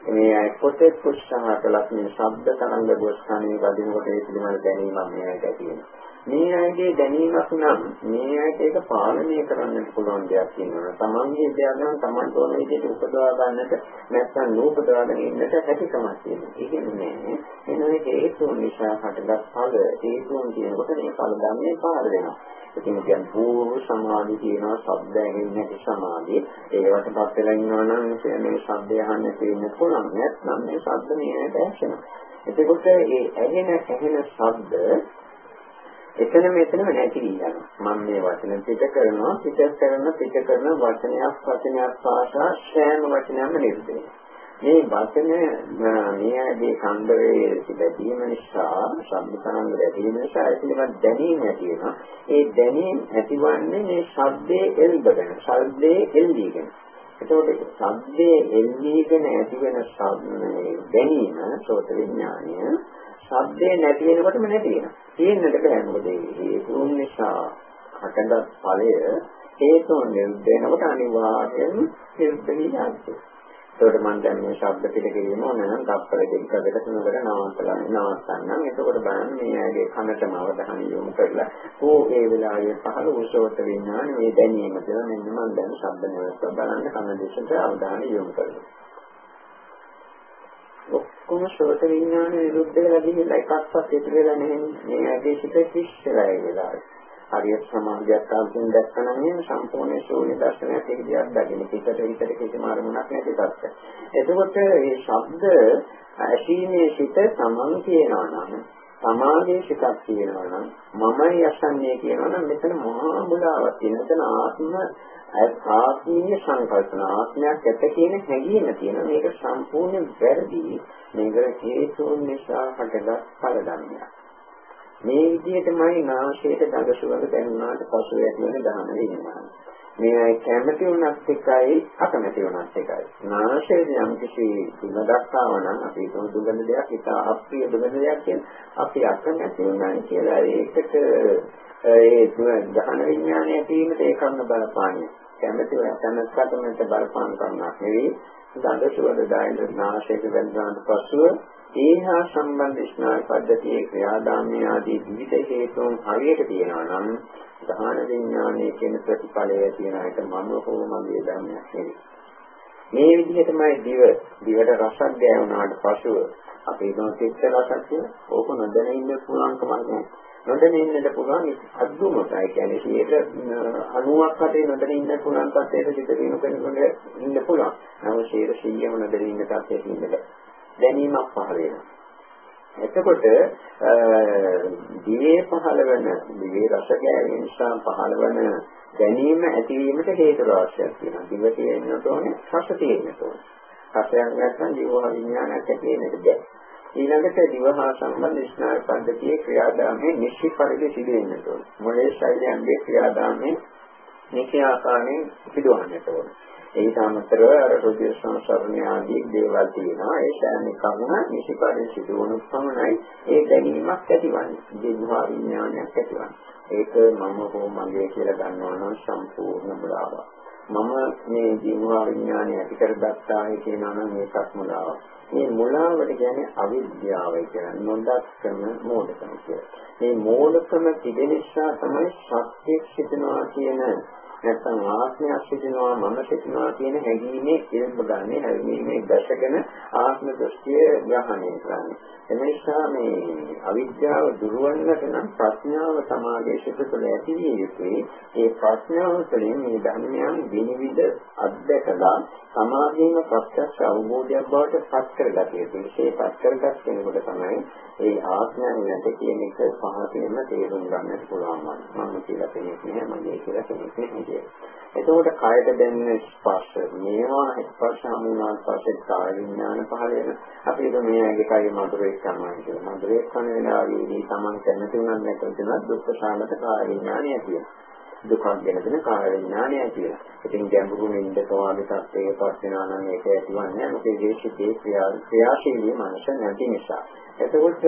මේ අය පොතේ උත්සාහ කළත් මේ ශබ්ද තරංග ගොස්කණේ වදිනකොට ඒ පිළිබඳ දැනීමක් මේකට ඇති වෙනවා. මේ අයගේ දැනීමක් නම් මේ අයට ඒක පාලනය කරන්නට පුළුවන් දෙයක් වෙනවා. තමන්ගේ දෙයක් නම් තමන්ට ඕන විදිහට උපදවා ගන්නට නැත්නම් නූපදවාගෙන ඉන්නට හැකියාවක් තියෙනවා. ඒක නෙමෙයි. එනවා හේතු නිසා හටගත් ඵල හේතුන් කියනකොට මේ ඵල ධර්මයේ පාර වෙනවා. ඉතින් කියන්නේ පූර්ව සමාධි කියනවා ශබ්ද ඇහෙන්නේ නැති සමාධිය. ඒවට පත් වෙලා ඉන්නවා නම් මේ ශබ්දය අහන්න තියෙන්න පුළුවන්. නැත්නම් මේ ශබ්ද නේද ඇහෙනවා. එතකොට මේ ඇහෙන ඇහෙන ශබ්ද එතන මෙතනම නැති වෙනවා. මම මේ වචන පිට කරනවා, පිට කරන පිට කරන වචනයක් වචනයක් පාසා සෑම වචනයක්ම නිරුද්ධ මේ වචන මෙයාගේ කන්දරේ තිබීම නිසා, ශබ්ද තරංග ලැබීම නිසා ඒකවත් දැනීම ඇති වෙනවා. ඒ දැනීම ඇතිවන්නේ මේ ශබ්දයේ එල්බගෙන, ශබ්දයේ එල්ලීගෙන. එතකොට ශබ්දයේ එල්ලීගෙන ඇති වෙන දැනීම, සෝත විඥානය ශබ්දේ නැති වෙනකොටම නැති වෙනවා. තියෙන්නට බෑ මොකද හේතුන් නිසා හටගත් ඵලය හේතුන් නිරුද්ධ වෙනකොට අනිවාර්යෙන් නිරුද්ධ වෙනවා. ඒකට මම දැන් මේ ශබ්ද පිට කිරීම ඕන නම් තත්පර දෙක දෙක තුනකට නවත්තලා නවත්තන්නම්. එතකොට බලන්න මේ ඇගේ කනටම අවධානය යොමු කරලා ඕ ඒ වෙලාවේ පහළ උසෝත විඥාන මේ දැනීම කියලා මෙන්න මම දැන් ශබ්ද නවත්ත බලන්න කන දෙකට අවධානය යොමු කරනවා. ඔක්කොම ශෝත විඥාන නිරුද්ධ වෙලා ගිහිල්ලා එකක්වත් ඉතුරු වෙලා නැහැ මේ ඇගේ සිත ශිෂ්‍යලා ඒ වෙලාවේ. හරියට සමාධියක් ආවකින් දැක්කම මේ සම්පූර්ණ ශූන්‍ය දර්ශනයක් එක්දියක් දකින්න පිටට විතර කිසිම අරමුණක් නැති තත්ත්වය. එතකොට මේ ශබ්ද ඇසීමේ සිත සමන් කියනවා නම් සමාධියේ සිතක් තියෙනවා නම් මමයි අසන්නේ කියනවා නම් මෙතන මහා බුලාවක් තියෙන. එතන ආත්ම ආත්මීය සංකල්පන ආත්මයක් ඇත කියන හැඟීම තියෙනවා. මේක සම්පූර්ණ වැරදි. මේක හේතුන් නිසා හටගත් ඵල ධර්මයක්. මේ විදිහටමයි නාශයට දඟ සුවඳ දැනුණාට පසු ඇති වෙන දහම වෙනවා. මේ අය කැමති වුණත් එකයි අකමැති වුණත් එකයි. නාශයේ යම් කිසි දුගඳක් ආවනම් අපි ඒක දුගඳ දෙයක් ඒක අප්‍රිය දුගඳ දෙයක් කියන අපි අකමැති වුණා කියලා ඒකට ඒ ගහන විඥානය ඇතිවීමට ඒ කර්ම බලපාණය. කැමති වෙන කැමැත්තකට බලපාන කර්මයක් නෙවෙයි. ගඳ සුවඳ දායන නාශයට වැන්දාට පසුව ඒහා සම්බන්ධ ස්නායු පද්ධතියේ ක්‍රියාදාමයේ ආදී විවිධ හේතුන් හරියට තියෙනවා නම් දහන විඥානයේ කියන ප්‍රතිඵලය තියෙන එක මම හෝ මගේ ධර්මයක් නෙවෙයි. මේ විදිහටමයි දිව දිවට රසක් ගෑවුනාට පසුව අපි හිතමු සිත් රසක් කියලා. ඕක නොදැන ඉන්න පුළුවන්කමක් නැහැ. නොදැන ඉන්නට පුළුවන් අද්දුමතයි කියන්නේ 90ක් හතේ නොදැන ඉන්න පුළුවන් තත්ත්වයට සිත දිනු කෙනෙකුට ඉන්න පුළුවන්. නමුත් 100ම නොදැන ඉන්න තත්ත්වයට ඉන්න දැනීමක් පහළ වෙනවා. එතකොට දිවේ පහළ වෙන දිවේ රස ගැනීම නිසා පහළ වෙන දැනීම ඇතිවීමට හේතු රාශියක් තියෙනවා. දිව තියෙන්නට ඕනේ, රස තියෙන්නට ඕනේ. රසයක් නැත්නම් දිව විඥානයක් ඇති වෙන්නට බැහැ. ඊළඟට දිවහා සම්බන්ධ ස්නායු පද්ධතියේ ක්‍රියාදාමයේ නිශ්චිත පරිදි සිදු වෙන්නට ඕනේ. මොලේ ශෛලයන්ගේ ක්‍රියාදාමයේ නිශ්චය ආකාරයෙන් සිදුවන්නට ඕනේ. ඊට අමතරව අර රුධිර සංසරණ ආදී දේවල් තියෙනවා. ඒ සෑම එකම නිසිපරිදි සිදුවනු පමණයි ඒ දැනීමක් ඇතිවන්නේ. ජීවහා විඥානයක් ඇතිවන්නේ. ඒක මම හෝ මගේ කියලා ගන්නවා නම් සම්පූර්ණ මුලාවක්. මම මේ ජීවහා විඥානය ඇති කරගත්තායි කියනවා නම් මේකත් මුලාවක්. මේ මුලාවට කියන්නේ අවිද්‍යාව කියන්නේ නොදක්කම මෝඩකම කියලා. මේ මෝඩකම තිබෙන නිසා තමයි සත්‍ය සිතනවා කියන නැත්නම් ආත්මයක් සිටිනවා මම සිටිනවා කියන හැඟීමේ ඉල්ප ගන්න හැඟීමේ දැසගෙන ආත්ම දෘෂ්ටිය ග්‍රහණය කරන්නේ. එනිසා මේ අවිද්‍යාව දුරවන්නට නම් ප්‍රඥාව සමාගයේ සිට තුළ ඇති විය යුතුයි. ඒ ප්‍රඥාව තුළින් මේ ධර්මයන් විනිවිද අත්දැකලා සමාධියම ප්‍රත්‍යක්ෂ අවබෝධයක් බවට පත් කරගත යුතුයි. ඒ පත් කරගත් කෙනෙකුට තමයි ඒ ආඥාව නැත කියන එක පහතින්ම තේරුම් ගන්නට පුළුවන් වන්නේ. මම කියලා කෙනෙක් නෑ මගේ කියලා කෙනෙක් නෑ. එතකොට කයට දැනෙන ස්පර්ශ මේවා ස්පර්ශ හමුනාට පස්සේ කාය විඥාන පහළ වෙන අපි හිත මේ ඇගේ කය මధుරේ කරනවා කියලා. මధుරේ කරන වෙලාවේදී Taman කැමති උනත් නැත්නම් දුක්ඛ සාගත කාය විඥානය තියෙනවා. දුකක් ගැන දෙන කාය විඥානය කියලා. ඉතින් ගැඹුරු නින්දක වාගේ සත්‍යයේ පස් වෙනවා නම් ඒක ඇතිවන්නේ මොකද දේශිතේ ක්‍රියාශීලී මනස නැති නිසා. එතකොට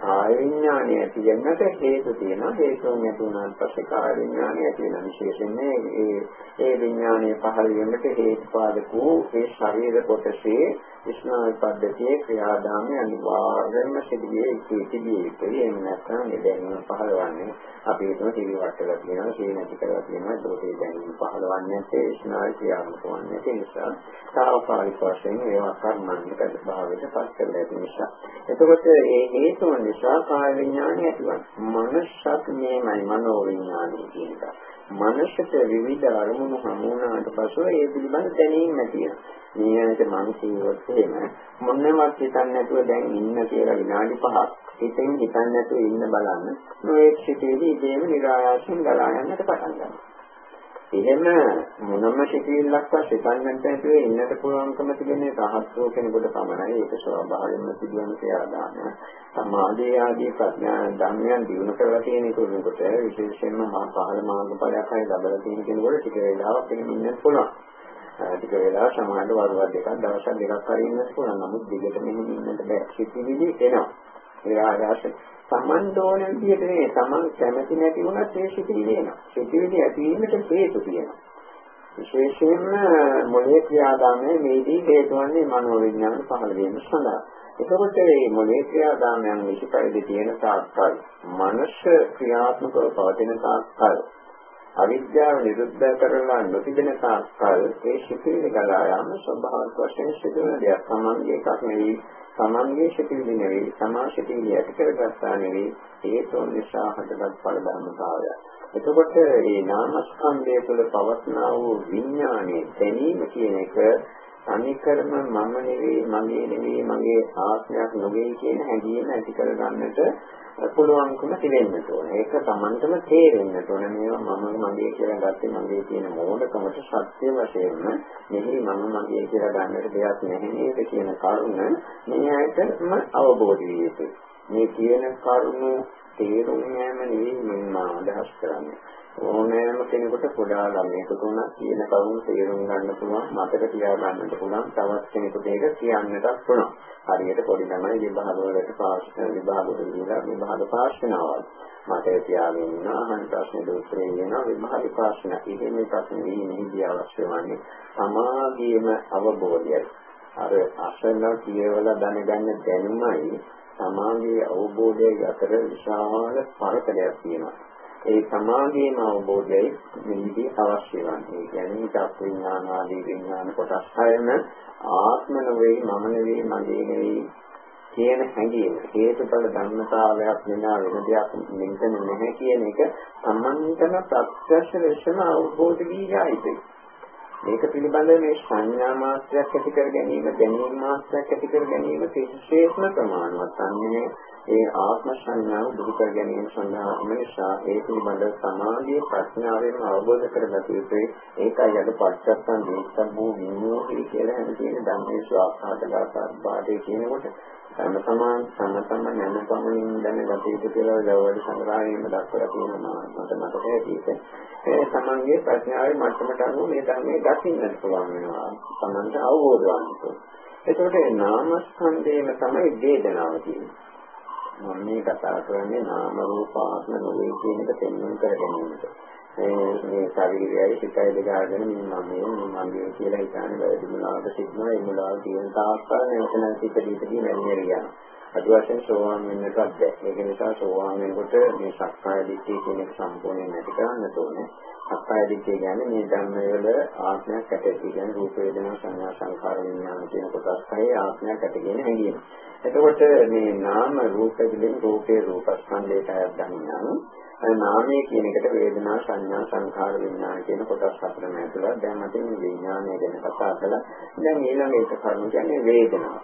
කාය විඥානය ඇති වෙනකට හේතු තියෙනවා හේතුන් නැති වුණාට පස්සේ කාය විඥානය ඇති වෙන විශේෂයෙන් ඒ ඒ විඥානය පහළ වෙනකොට හේතුපාදක වූ ඒ ශරීර කොටසේ ස්නායු පද්ධතියේ ක්‍රියාදාමය අනිවාර්යයෙන්ම සිදුවේ ඉතිවිය යුතුයි එහෙම නැත්නම් මේ දැනීම පහළවන්නේ අපි හිතමු ටීවී වටලා තියෙනවා ටීවී නැති කරලා තියෙනවා ඒකේ දැනීම පහළවන්නේ නැත්තේ ස්නායු ක්‍රියාත්මක වන්නේ නැති නිසා තාවකාලික වශයෙන් ඒවා කර්මන්‍යක භාවයට පත් කරලා තියෙන නිසා එතකොට ඒ හේතුව නිසා කාය විඥානය ඇතිවනවා. මනසක් මේමයි මනෝ විඥානය කියන එක. මනසට විවිධ අරමුණු හමු වුණාට පසු ඒ පිළිබඳ දැනීම තියෙනවා. මේකට මම කියවොත් එහෙම මොනවත් හිතන්නේ නැතුව දැන් ඉන්න කියලා විනාඩි 5ක් හිතෙන් හිතන්නේ නැතුව ඉන්න බලන්න. මේ සිටේදී ඉතේම નિરાයාසයෙන් ගලා යන්නට පටන් ගන්නවා. එහෙම මොනම සිතිවිල්ලක්වත් හිතන්නට නැතුව ඉන්නට පුළුවන්කම තිබෙන රහස්ෝ කෙනෙකුට පමණයි ඒක ස්වභාවයෙන්ම සිදුවන ක්‍රියාදාන. සමාධිය ආදී ප්‍රඥා ධර්මයන් දිනු කරලා තියෙන කෙනෙකුට විශේෂයෙන්ම මා පහළ මාර්ගඵලයක් හරි ලබලා තියෙන කෙනෙකුට ටික වේලාවක් එහෙම ඉන්නත් පුළුවන්. ටික වේලාවක් සමාජ වරුවක් දෙකක් දවසක් දෙකක් හරි ඉන්නත් පුළුවන්. නමුත් දිගට මෙහෙම ඉන්නට බෑ. සිතිවිලි එනවා. ඒ ආයාසයෙන් Taman ඕන විදිහට නේ Taman කැමති නැති වුණත් ඒ සිතිවිලි එනවා. සිතිවිලි ඇතිවීමට හේතු තියෙනවා. විශේෂයෙන්ම මොලේ ක්‍රියාදාමයේ මේදී හේතු වන්නේ මනෝවිඥාන පහළ වීම සඳහා. එතකොට මේ මොලේ ක්‍රියාදාමයන් විශේෂපරිදි තියෙන තාක්කල් මනස ක්‍රියාත්මකව පවතින තාක්කල් අවිද්‍යාව නිරුද්ධ කරලා නොතිබෙන තාක්කල් ඒ සිතිවිලි ගලා යාම ස්වභාවික වශයෙන් සිදුවන දෙයක්. Tamanගේ එකක් නෙවෙයි තමන්ගේ ශක්තිය නෙවෙයි සමාශක්තිය ඇති කරගත්තා නෙවෙයි හේතුන් නිසා හටගත් ඵල ධර්මතාවය. එතකොට මේ නාමස්කන්ධය තුළ පවස්නා වූ විඥානයේ දැනීම කියන එක අනිකරම මම නෙවෙයි මගේ නෙවෙයි මගේ ආත්මයක් නොවේ කියන හැඟීම ඇති කරගන්නට පුළුවන්කම තිබෙන්න ඕන. ඒක Tamanටම තේරෙන්න ඕන. මේවා මම මගේ කියලා ගත්තේ මගේ තියෙන මෝඩකමට සත්‍ය වශයෙන්ම මෙහි මම මගේ කියලා ගන්නට දෙයක් නැහැ නේද කියන කරුණ මේ ඇයිටම අවබෝධ විය යුතුයි. මේ කියන කරුණ තේරුම් ගැනීම නෙවෙයි මම අදහස් කරන්නේ. ඕනෑම කෙනෙකුට පොඩා ළමයෙකුට උනත් කියන කරුණු තේරුම් ගන්න පුළුවන් මතක තියාගන්නත් පුළුවන් තවත් කෙනෙකුට ඒක කියන්නටත් පුළුවන්. හරියට පොඩි ළමයි විභාග වලට පාස් විභාග දෙවිලා විභාග පාස් වෙනවා මතක තියාගෙන ඉන්න අහන ප්‍රශ්න දුත්‍රේ වෙන විභාග පාස් වෙන ඉතින් මේ ප්‍රශ්න දීමේදී අවශ්‍ය වන්නේ සමාගයේම අවබෝධයයි. අර අසන කියවලා දැනගන්න දැනුමයි සමාගයේ අවබෝධය අතර විශාල පරතරයක් තියෙනවා. ඒ සමාධියම අවබෝධයයි නිදි අවශ්‍ය වන්නේ. ඒ කියන්නේ චක්ක විඥාන ආදී විඥාන කොටස් හයම ආත්ම නෙවෙයි මම නෙවෙයි මගේ නෙවෙයි කියන හැඟීම. හේතුඵල ධර්මතාවයක් වෙනා වෙන දෙයක් මෙතන නැහැ කියන එක සම්මන්තන ප්‍රත්‍යක්ෂ ලෙසම අවබෝධ වී යයිද මේක පිළිබඳව මේ සංඥා මාත්‍රයක් ඇති කර ගැනීම දැනීම මාත්‍රයක් ඇති කර ගැනීම විශේෂම ප්‍රමාණවත් අන්නේ ඒ ආත්ම සංඥාව දුරු කර ගැනීම සඳහා නිසා ඒ පිළිබඳ සමාධියේ ප්‍රඥාවෙන් අවබෝධ කරගත යුතුයි. ඒකයි අද පච්චත්තන් දීක්ෂම් වූ විඤ්ඤාණය කියලා හැම තියෙන ධම්මේ ස්වාඛාතගත පාඩේ කියනකොට තම සමාන් තම තම නැම පමණින් දැනගත යුතු කියලා ලෝවැඩි සංග්‍රහයෙන්ම දක්වලා තියෙනවා මට මතකයි ඒක. ඒ තමන්ගේ ප්‍රඥාවේ මට්ටමට අනුව මේ ධර්මයේ දකින්නට පුළුවන් වෙනවා. තමන්ට අවබෝධ වන්න. එතකොට නාමස්කන්ධයම තමයි වේදනාව කියන්නේ. මම මේ කතා කරන්නේ නාම රූප ආත්ම නොවේ කියන එක තේරුම් කර ගැනීමට. මේ මේ ශරීරයයි සිතයි දෙක අරගෙන මම මේ මගේ කියලා හිතන්නේ වැඩි මුලාවට සිටිනවා ඒ මුලාව තියෙන තාක්කල් නැවතන සිත දීපදී නැන්නේ යනවා. අද වශයෙන් සෝවාන් වෙන්නටත් බැහැ. ඒක නිසා සෝවාන් වෙනකොට මේ සක්කාය දිට්ඨිය කියන එක සම්පූර්ණයෙන් නැති කරන්න ඕනේ. සක්කාය දිට්ඨිය කියන්නේ මේ ධර්මවල ආත්මයක් ඇති කියන්නේ රූප වේදනා සංඥා සංඛාර විඥාන කියන කොටස් හයේ ආත්මයක් ඇති කියන හැඟීම. එතකොට මේ නාම රූප පිළින් රූපේ රූපස්කන්ධයට අයත් ගන්නවා. නාමයේ කියන එකට වේදනා සංඥා සංඛාර විඥාන කියන කොටස් හතරම ඇතුළත් දැන් අපි මේ විඥානය ගැන කතා කළා. දැන් ඊළඟ එක කරුණ කියන්නේ වේදනාව.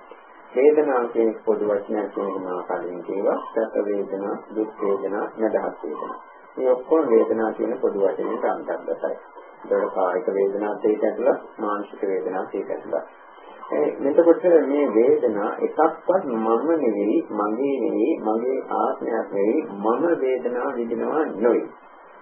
වේදනාව කියන පොදු වචනයක් කියන මා කලින් කියවා සැප වේදනා, දුක් වේදනා, නැදහස් වේදනා. මේ ඔක්කොම වේදනා කියන පොදු වචනයට අන්තර්ගතයි. ඒකට කායික වේදනාත් ඒක ඇතුළත්, මානසික වේදනාත් ඒක ඇතුළත්. එතකොට මේ වේදනා එකක්වත් මම නෙවෙයි, මගේ නෙවෙයි, මගේ ආත්මයක් නෙවෙයි, මම වේදනාව විඳිනවා නෙවෙයි.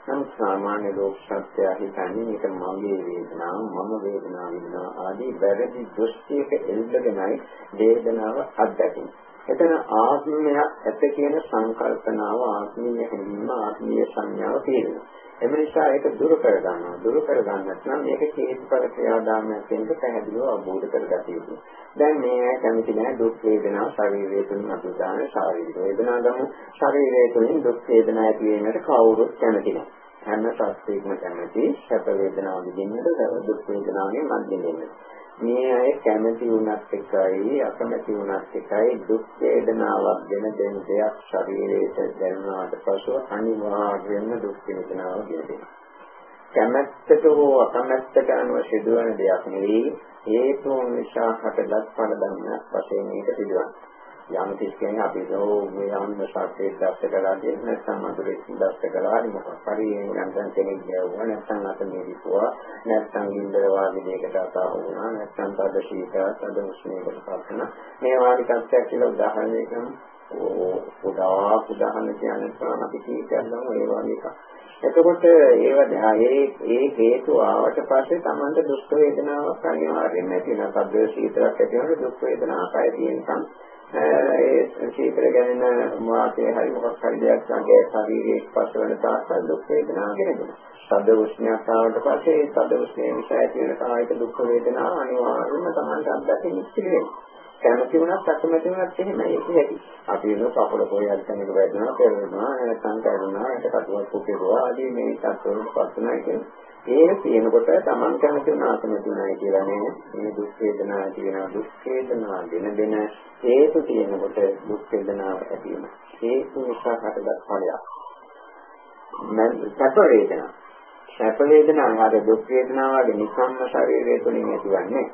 නමුත් සාමාන්‍ය ලෝක සත්‍යය හිතන්නේ මේක මගේ වේදනාව මම වේදනාව විඳිනවා ආදී වැරදි දෘෂ්ටියක එල්බගෙනයි වේදනාව අත්දකින්නේ. එතන ආත්මය ඇත කියන සංකල්පනාව ආත්මීය හැඟීම ආත්මීය සංඥාව තියෙනවා. එම නිසා ඒක දුරු කර ගන්නවා. දුරු කර ගන්නත් නම් මේක හේතුඵල ක්‍රියාදාමයක් කියන එක පැහැදිලිව අවබෝධ කරගත යුතුයි. දැන් මේ කැමති නැහැ දුක් වේදනා ශරීරයේ තුලින් අපි දාන ශාරීරික වේදනා ගමු. ශරීරයේ තුලින් දුක් වේදනා ඇති වෙනට කවුරුත් කැමති නැහැ. හැම සත්‍යයක්ම කැමති සැප වේදනාව විඳින්නට දුක් වේදනාවෙන් මැදින් මේ අය කැමති වුණත් එකයි අකමැති වුණත් එකයි දුක් වේදනාවක් දෙන දෙන දෙයක් ශරීරයට දැනෙනාට පසු අනිවාර්යයෙන්ම දුක් වේදනාව ගෙනෙනවා. කැමැත්තට හෝ අකමැත්තට අනුව සිදුවන දෙයක් නෙවෙයි හේතුන් නිසා හටගත් ඵල ධර්මයක් වශයෙන් මේක සිදුවන්නේ. යම් කිසිකෙන් අපි මේ යම් සත්‍යයක් දැක්ක කලාදී නැත්නම් අඳුරේ දැක්ක කලාදී මොකක් හරි නැත්නම් කෙනෙක් ගියවුවා නැත්නම් අත මෙදිපුවා නැත්නම් ඉන්දර වාගේ දෙයකට අතා වුණා නැත්නම් තද ශීත තද උෂ්ණයකට පත්වන මේ වාගේ තත්ත්වයක් කියලා උදාහරණයකින් උදා උදාහරණ කියන්නේ අපි කීකරන ඒ වගේ එකක්. එතකොට ඒව ඒ ඒ හේතු ආවට පස්සේ Tamanta දුක් වේදනාවක් අනිවාර්යයෙන්ම ඇති වෙනවා. තද ශීතලක් ඇති වෙනකොට දුක් වේදනාවක් ඇති වෙනකම් ඒ ශීතල ගැනෙන වාතයේ හරි මොකක් හරි දෙයක් සංගේ ශරීරයේ ස්පර්ශ වෙන තාක්කල් දුක් වේදනාව ගෙනෙනවා. සද්ද උෂ්ණයක් ආවට පස්සේ ඒ සද්ද උෂ්ණය නිසා ඇති වෙන කායික දුක් වේදනාව අනිවාර්යයෙන්ම Tamanට අත්දැකීම් ඉතිරි කැමති වුණත් අකමැති වුණත් එහෙමයි ඒක ඇති. අපි වෙන කපල පොයල් තැනක වැටෙනවා, පෙරෙනවා, නැත්නම් කරුණා, ඒක කටුවක් පුපිරුවා ආදී මේ තත්ත්වවලට පත් වෙනවා කියන්නේ. ඒක තියෙනකොට Taman කැමති වුණා කැමති වුණායි කියලා නේ. මේ දුක් වේදනා ඇති වෙනවා දුක් වේදනා දෙන දෙන හේතු තියෙනකොට දුක් වේදනාව ඇති වෙනවා. හේතු නිසා හටගත් ඵලයක්. මම සැප වේදනා. සැප වේදනා ආද දුක් වේදනා වගේ නිකම්ම ශරීරය තුළින් ඇතිවන්නේ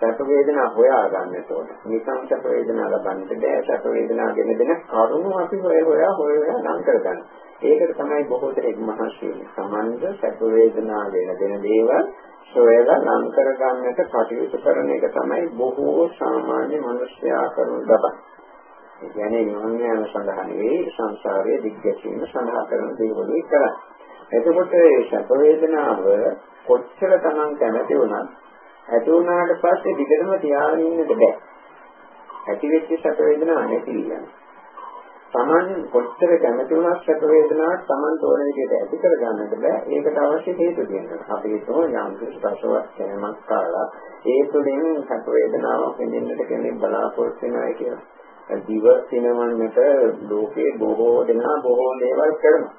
සැප වේදනා හොයා ගන්නට ඕන. නිකම් සැප වේදනා ලබන්නට බෑ. සැප වේදනා ගෙන දෙන කරුණු අපි හොය හොයා හොය හොයා නම් කරගන්න. ඒකට තමයි බොහෝ දෙනෙක් මහන්සි වෙන්නේ. සමන්ද සැප වේදනා ගෙන දෙන දේවල් සොයලා නම් කරගන්නට කටයුතු කරන එක තමයි බොහෝ සාමාන්‍ය මිනිස්යා කරන ලබන. ඒ කියන්නේ නිවන යන සඳහා නෙවෙයි සංසාරයේ දිග්ගැසීම සඳහා කරන දේවලුයි කරන්නේ. එතකොට මේ සැප වේදනාව කොච්චර තමන් කැමති වුණත් ඇති වුණාට පස්සේ දිගටම තියාගෙන ඉන්නට බෑ. ඇති වෙච්ච සැප වේදනාවක් නැති වෙනවා. Taman කොච්චර කැමති වුණත් සැප වේදනාවක් Taman තෝරන විදිහට ඇති කර ගන්නට බෑ. ඒකට අවශ්‍ය හේතු තියෙනවා. අපි හිතමු යම් කිසිවක කැමමක් කාලා ඒ තුළින් සැප වේදනාවක් විඳින්නට කෙනෙක් බලාපොරොත්තු වෙනවා කියලා. දිව සිනවන්නට ලෝකේ බොහෝ දෙනා බොහෝ දේවල් කරනවා.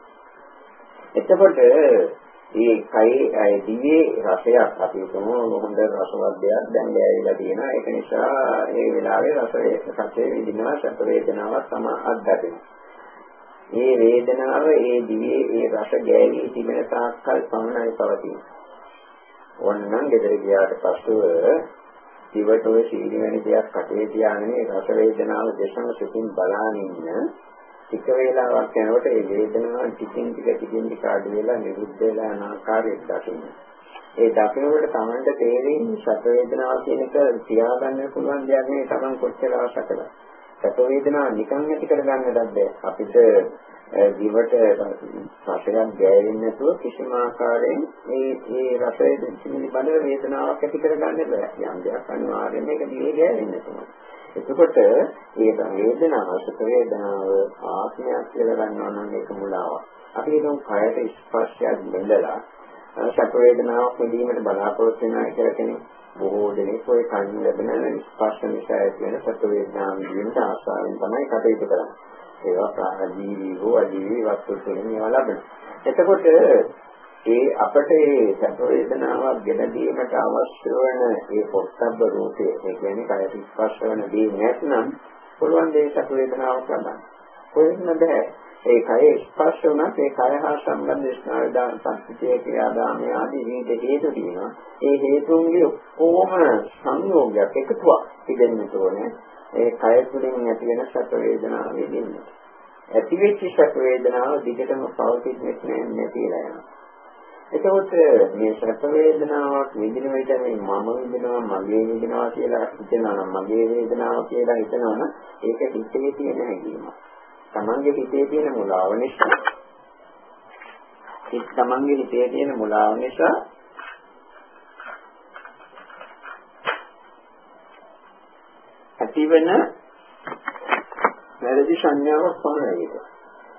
එතකොට ඒ කයේ දිවේ රසයක් අපි හිතමු. හොඳ රසවත් දෙයක් දැන් ගෑවිලා තියෙනවා. ඒක නිසා ඒ වෙලාවේ රසයේ රසයේ විඳිනවා සැප වේදනාවක් තම අත්දැකෙනවා මේ වේදනාව ඒ දිවේ ඒ රස ගෑවි තිබෙන තාක්කල් පමණයි පවතින ඕනනම් ගෙදර ගියාට පස්සෙ දිවට ඔය සීනි වෙන දෙයක් කටේ තියාගෙන ඒ රස වේදනාව දෙසම සිතින් බලාගෙන ඉන්න ටික වේලාවක් යනකොට ඒ වේදනාව ටිකින් ටික ටිකින් ටික අඩු වෙලා නිරුද්ධ වෙලා යන ආකාරයක් දකින්න. ඒ දකිනකොට Tamanට තේරෙන්නේ සැප වේදනාව කියන එක තියාගන්න පුළුවන් දෙයක් නෙවෙයි Taman කොච්චර ආශ කළා. සැප වේදනාව නිකන් ඇති කරගන්නවත් බැහැ. අපිට දිවට රසයක් ගෑවෙන්නේ නැතුව කිසිම ආකාරයෙන් මේ මේ රසයේ පිළිබඳ වේදනාවක් ඇති කරගන්න බෑ. යම් දෙයක් අනිවාර්යයෙන් මේක දිවේ ගෑවෙන්නේ නැතුව. එතකොට මේ වේදනාව සුඛ වේදනාව ආත්මයක් කියලා ගන්නවා නම් ඒක මුලාවක්. අපි හිතමු කයට ස්පර්ශයක් බඳලා සැප වේදනාවක් විඳීමට බලාපොරොත්තු වෙනවා කියලා කෙනෙක් බොහෝ දෙනෙක් ඔය කන් ලැබෙන ස්පර්ශ නිසා ඇති වෙන සත්ව වේදනා විඳින්න ආසාවෙන් තමයි කටයුතු කරන්නේ. ඒවා ප්‍රාණජීවී හෝ අජීවී වස්තු වලින් ඒවා ලබන. එතකොට ඒ අපට ඒ සැප වේදනාවක් ගෙන දීමට අවශ්‍ය වන ඒ පොත්සබ්බ රූපේ ඒ කියන්නේ කය ස්පර්ශ වන දේ නැත්නම් පුළුවන් දේ සැප වේදනාවක් ලබන්න. කොහෙන්ද බෑ. ඒ කය ස්පර්ශ වුණත් ඒ කය හා සම්බන්ධ ස්නායු දාන සංස්කෘතිය ක්‍රියාදාමය ආදී විවිධ හේතු තියෙනවා. ඒ හේතුන්ගේ ඔක්කොම සංයෝගයක් එකතුවක් තිබෙන්න ඕනේ. ඒ කය තුළින් ඇති වෙන සැප වේදනාව විඳින්න. ඇති වෙච්ච සැප වේදනාව දිගටම පවතින්නේ නැහැ නැතිලා යනවා. එතකොට මේ සැප වේදනාවක් විඳින විට මේ මම විඳිනවා මගේ විඳිනවා කියලා හිතනවා නම් මගේ වේදනාව කියලා හිතනවා නම් ඒක හිතේ තියෙන හැඟීමක්. තමන්ගේ හිතේ තියෙන මුලාව නිසා හිත තමන්ගේ හිතේ තියෙන මුලාව නිසා ඇතිවෙන වැරදි සංඥාවක් පමණයි ඒක.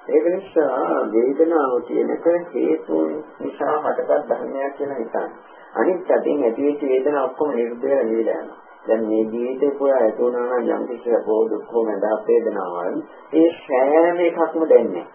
ඒක නිසා වේදනාව කියනක හේතුන් නිසා හටගත් ධර්මයක් කියලා හිතන්න. අනිත් පැත්තෙන් ඇතිවෙච්ච වේදනාව ඔක්කොම නිරුද්ධ වෙලා නිවිලා යනවා. දැන් මේ ජීවිතේ පුරා ඇතුණා නම් යම් කිසි බෝ දුක්ඛ මඳා වේදනාවල් ඒ සෑම එකක්ම දැන්නේ.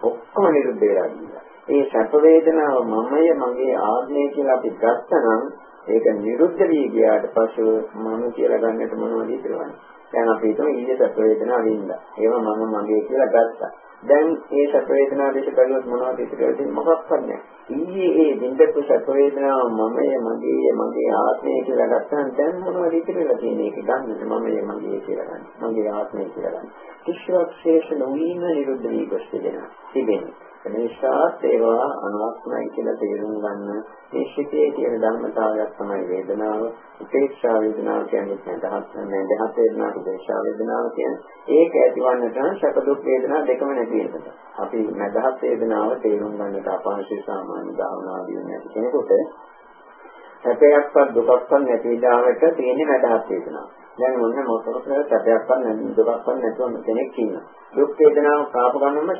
ඔක්කොම නිරුද්ධ වෙලා ගියා. ඒ සැප වේදනාව මමය මගේ ආත්මය කියලා අපි ගත්තනම් ඒක නිරුද්ධ වී ගියාට පස්සේ මම කියලා ගන්නට මොනවද ඉතුරුවන්නේ? දැන් අපි හිතමු ඊයේ සැප වේදනාව වින්දා. ඒව මම මගේ කියලා ගත්තා. දැන් ඒ සැප වේදනාව දෙක බලුවොත් මොනවද ඉතුරු වෙන්නේ මොකක්වත් නැහැ. ඊයේ ඒ දෙන්නතු සැප වේදනාව මමය මගේ මගේ ආත්මය කියලා ගත්තාම දැන් මොනවද ඉතුරු වෙලා තියෙන්නේ? ඒක ගන්න මමය මගේ කියලා ගන්න. මගේ ආත්මය කියලා ගන්න. කිසිවක් ශේෂ නොවීම නිරුද්ධ වී ගොස් තිබෙනවා. එනිසාත් ඒවා අනවශ්‍යයි කියලා තේරුම් ගන්න මේ සිිතේ තියෙන ධර්මතාවයක් තමයි වේදනාව. උපේක්ෂා වේදනාව කියන්නේ දහස් නැහැ දහස් වේදනාව උපේක්ෂා වේදනාව කියන්නේ ඒක ඇතිවන්නට සැප දුක් වේදනා දෙකම නැති වෙනකොට. අපි මදහස් වේදනාව තේරුම් ගන්නට අපහසු සාමාන්‍ය භාවනාදී නැති කෙනෙකුට සැපයක්වත් දුකක්වත් නැති විදිහට තියෙන මදහස් වේදනාව. දැන් මොන මොකටද සැපයක්වත් නැති දුකක්වත් නැතුව කෙනෙක් ඉන්නවා. දුක් වේදනාව කාප ගන්නම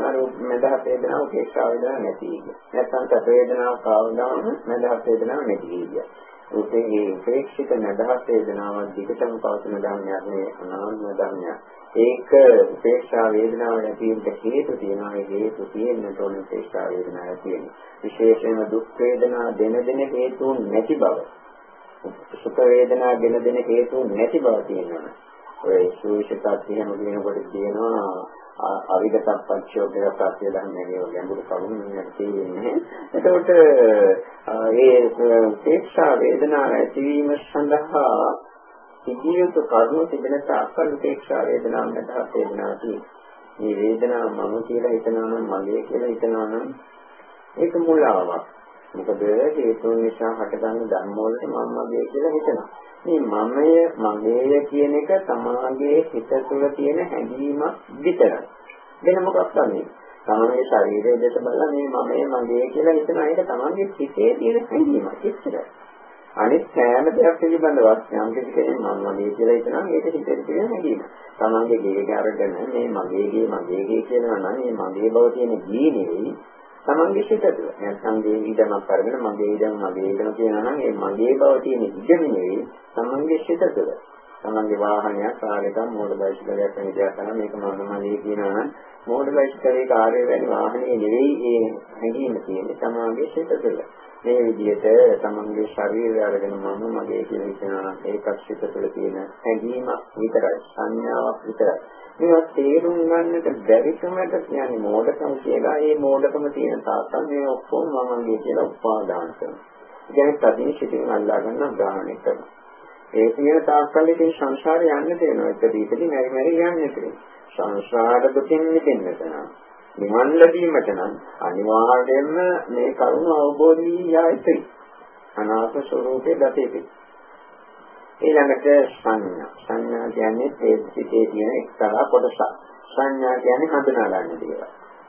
අර මදහස් වේදනාව උපේක්ෂා වේදනාව නැති එක. නැත්නම් සැප වේදනාව කාව ගන්නම මදහස් වේදනාව නැති එක. උපේ උපේක්ෂිත මදහස් වේදනාව දිගටම පවතින ධර්මයක් නේ අනාත්ම ධර්මයක්. ඒක උපේක්ෂා වේදනාව නැති වෙන්න හේතු තියෙනවා. ඒ හේතු තියෙන්නට ඕන උපේක්ෂා වේදනාව තියෙනවා. විශේෂයෙන්ම දුක් වේදනා දෙන දෙන හේතුන් නැති බව. සුඛ වේදනා දෙන දෙන හේතුන් නැති බව තියෙනවා. ඔය සූවිශිතත් එහෙම කියනකොට කියනවා අවිගතප්පච්චෝදය ප්‍රත්‍ය ධර්මයේ ගැඹුරු කරුණු තියෙන්නේ. එතකොට ඒ උපේක්ෂා වේදනාව ඇතිවීම සඳහා සිටියුතු කරුණු තිබෙන තාක්කල් උපේක්ෂා වේදනාව නැතහත් වේදනාව තියෙනවා. මේ වේදනාව මම කියලා හිතනවා නම් මගේ කියලා හිතනවා නම් ඒක මුලාවක්. මොකද හේතුන් නිසා හටගන්න ධර්ම වලට මම මගේ කියලා හිතනවා. මේ මමය මගේය කියන එක තමාගේ හිත තුළ තියෙන හැඟීමක් විතරයි. වෙන මොකක්ද නෙවෙයි. තමන්ගේ ශරීරය දෙස බලලා මේ මමය මගේ කියලා හිතන එක තමන්ගේ හිතේ තියෙන හැඟීමක් ඉස්සරහ. අනිත් සෑම දෙයක් පිළිබඳව යම් කිසි කෙනෙක් මම මගේ කියලා හිතනවා ඒක හිතේ තියෙන හැඟීම. තමන්ගේ ගේ අරගෙන මේ මගේ ගේ මගේ ගේ කියනවා නම් මේ මගේ බව තියෙන ගේ නෙවෙයි තමන්ගේ සිත තුළ. නැත්නම් ගේ ඉඩමක් අරගෙන මගේ ඉඩම මගේ ඉඩම කියනවා නම් ඒ මගේ බව තියෙන ඉඩම නෙවෙයි තමන්ගේ සිත තුළ. තමන්ගේ වාහනයක් කාර්යයක් මෝඩ බයිසිකලයක් වෙන දෙයක් කරන මේක මම මගේ කියනවා නම් මෝඩ බයිසිකලේ කාර්ය වෙන වාහනේ නෙවෙයි ඒ හැඟීම තියෙන්නේ තමන්ගේ සිත තුළ. මේ විදිහට තමන්ගේ ශරීරය අරගෙන මම මගේ කියලා හිතනවා නම් ඒකත් සිත තුළ තියෙන හැඟීමක් විතරයි සංඥාවක් විතරයි. මේවා තේරුම් ගන්නට බැරිකමට කියන්නේ මෝඩකම කියලා. ඒ මෝඩකම තියෙන තාක්කල් මේ ඔක්කොම මමගේ කියලා උපාදාන කරනවා. ඉතින් තදින් සිටින් අල්ලා ගන්න ග්‍රහණය කරනවා. ඒ කියන තාක්කල් ඉතින් සංසාරේ යන්න තියෙනවා. ඒක දීපදී මෙරි මෙරි යන්න තියෙනවා. සංසාර දුකින් මිදෙන්නට නම් නිවන් ලැබීමට නම් අනිවාර්යයෙන්ම මේ කරුණ අවබෝධ වී යයිතයි. අනාත්ම ස්වરૂපයේ දතේපි. ඊළඟට සංඥා. සංඥා කියන්නේ ඒ සිතේ තියෙන එක්තරා කොටසක්. සංඥා කියන්නේ හඳුනා ගන්න දේවල්.